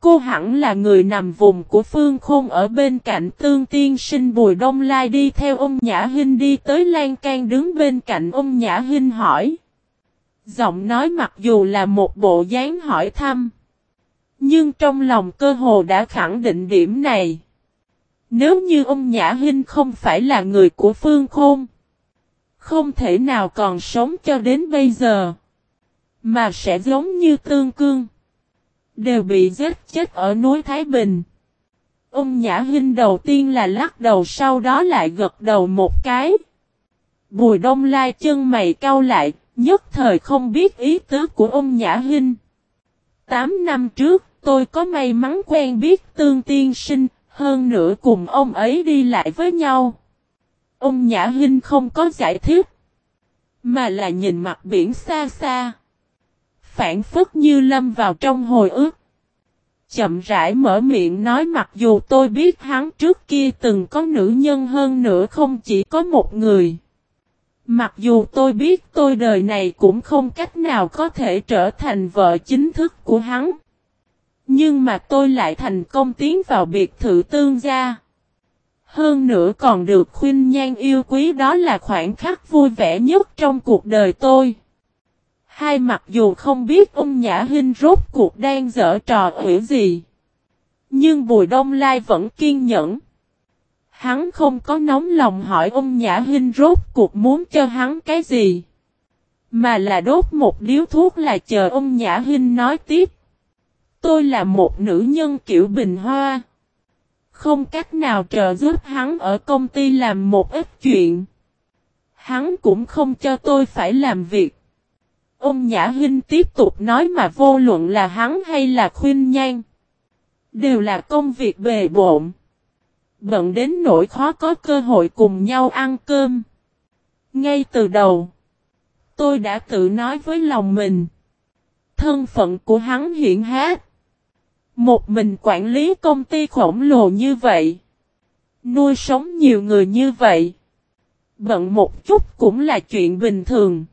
cô hẳn là người nằm vùng của Phương Khôn ở bên cạnh tương tiên sinh Bùi Đông Lai đi theo ông Nhã Hinh đi tới lan can đứng bên cạnh ông Nhã Hinh hỏi. Giọng nói mặc dù là một bộ dáng hỏi thăm. Nhưng trong lòng cơ hồ đã khẳng định điểm này. Nếu như ông Nhã Hinh không phải là người của Phương Khôn. Không thể nào còn sống cho đến bây giờ. Mà sẽ giống như tương cương. Đều bị giết chết ở núi Thái Bình. Ông Nhã Hinh đầu tiên là lắc đầu sau đó lại gật đầu một cái. Bùi đông lai chân mày cau lại, nhất thời không biết ý tứ của ông Nhã Hinh. Tám năm trước, tôi có may mắn quen biết tương tiên sinh, hơn nữa cùng ông ấy đi lại với nhau. Ông Nhã Hinh không có giải thích, mà là nhìn mặt biển xa xa phản phất như lâm vào trong hồi ức. Chậm rãi mở miệng nói mặc dù tôi biết hắn trước kia từng có nữ nhân hơn nữa không chỉ có một người. Mặc dù tôi biết tôi đời này cũng không cách nào có thể trở thành vợ chính thức của hắn. Nhưng mà tôi lại thành công tiến vào biệt thự tương gia. Hơn nữa còn được khuyên nhan yêu quý đó là khoảnh khắc vui vẻ nhất trong cuộc đời tôi. Hai mặc dù không biết ông Nhã Hinh rốt cuộc đang dở trò quỷ gì. Nhưng Bùi Đông Lai vẫn kiên nhẫn. Hắn không có nóng lòng hỏi ông Nhã Hinh rốt cuộc muốn cho hắn cái gì. Mà là đốt một điếu thuốc là chờ ông Nhã Hinh nói tiếp. Tôi là một nữ nhân kiểu bình hoa. Không cách nào trợ giúp hắn ở công ty làm một ít chuyện. Hắn cũng không cho tôi phải làm việc. Ông Nhã Hinh tiếp tục nói mà vô luận là hắn hay là khuyên nhan. Đều là công việc bề bộn. Bận đến nỗi khó có cơ hội cùng nhau ăn cơm. Ngay từ đầu, tôi đã tự nói với lòng mình. Thân phận của hắn hiện hát. Một mình quản lý công ty khổng lồ như vậy. Nuôi sống nhiều người như vậy. Bận một chút cũng là chuyện bình thường.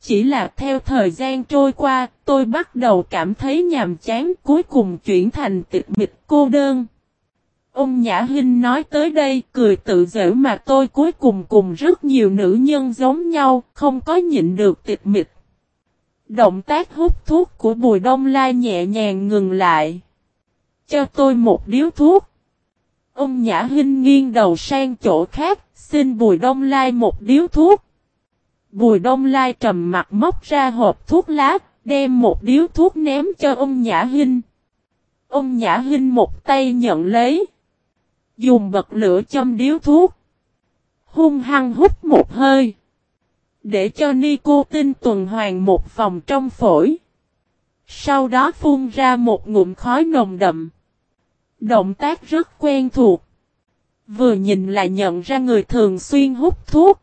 Chỉ là theo thời gian trôi qua, tôi bắt đầu cảm thấy nhàm chán cuối cùng chuyển thành tịch mịch cô đơn. Ông Nhã Hinh nói tới đây cười tự giễu mà tôi cuối cùng cùng rất nhiều nữ nhân giống nhau, không có nhịn được tịch mịch. Động tác hút thuốc của Bùi Đông Lai nhẹ nhàng ngừng lại. Cho tôi một điếu thuốc. Ông Nhã Hinh nghiêng đầu sang chỗ khác, xin Bùi Đông Lai một điếu thuốc. Bùi Đông Lai trầm mặt móc ra hộp thuốc lá, đem một điếu thuốc ném cho ông Nhã Hinh. Ông Nhã Hinh một tay nhận lấy. Dùng bật lửa châm điếu thuốc. Hung hăng hút một hơi. Để cho nicotine tuần hoàn một vòng trong phổi. Sau đó phun ra một ngụm khói nồng đậm. Động tác rất quen thuộc. Vừa nhìn là nhận ra người thường xuyên hút thuốc.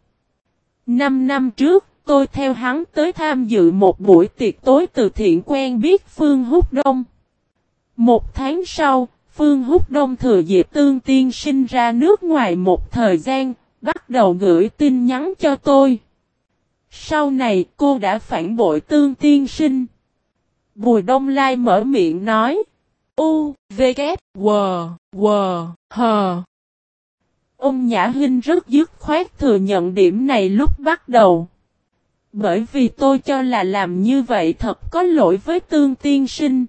Năm năm trước, tôi theo hắn tới tham dự một buổi tiệc tối từ thiện quen biết Phương Húc Đông. Một tháng sau, Phương Húc Đông thừa dịp tương tiên sinh ra nước ngoài một thời gian, bắt đầu gửi tin nhắn cho tôi. Sau này cô đã phản bội tương tiên sinh. Bùi Đông Lai mở miệng nói. U, V, K, W, W, H. Ông Nhã Hinh rất dứt khoát thừa nhận điểm này lúc bắt đầu. Bởi vì tôi cho là làm như vậy thật có lỗi với tương tiên sinh.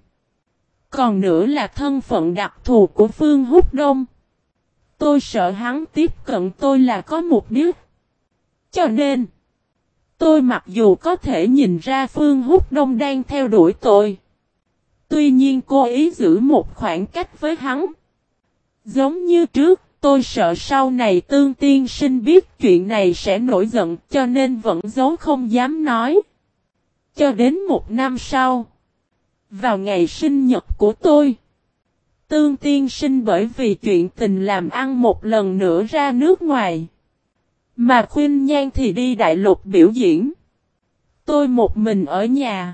Còn nữa là thân phận đặc thù của Phương Húc Đông. Tôi sợ hắn tiếp cận tôi là có mục đích. Cho nên, tôi mặc dù có thể nhìn ra Phương Húc Đông đang theo đuổi tôi. Tuy nhiên cô ý giữ một khoảng cách với hắn. Giống như trước, tôi sợ sau này tương tiên sinh biết chuyện này sẽ nổi giận cho nên vẫn giấu không dám nói. Cho đến một năm sau, vào ngày sinh nhật của tôi, tương tiên sinh bởi vì chuyện tình làm ăn một lần nữa ra nước ngoài. Mà khuyên nhan thì đi đại lục biểu diễn. Tôi một mình ở nhà.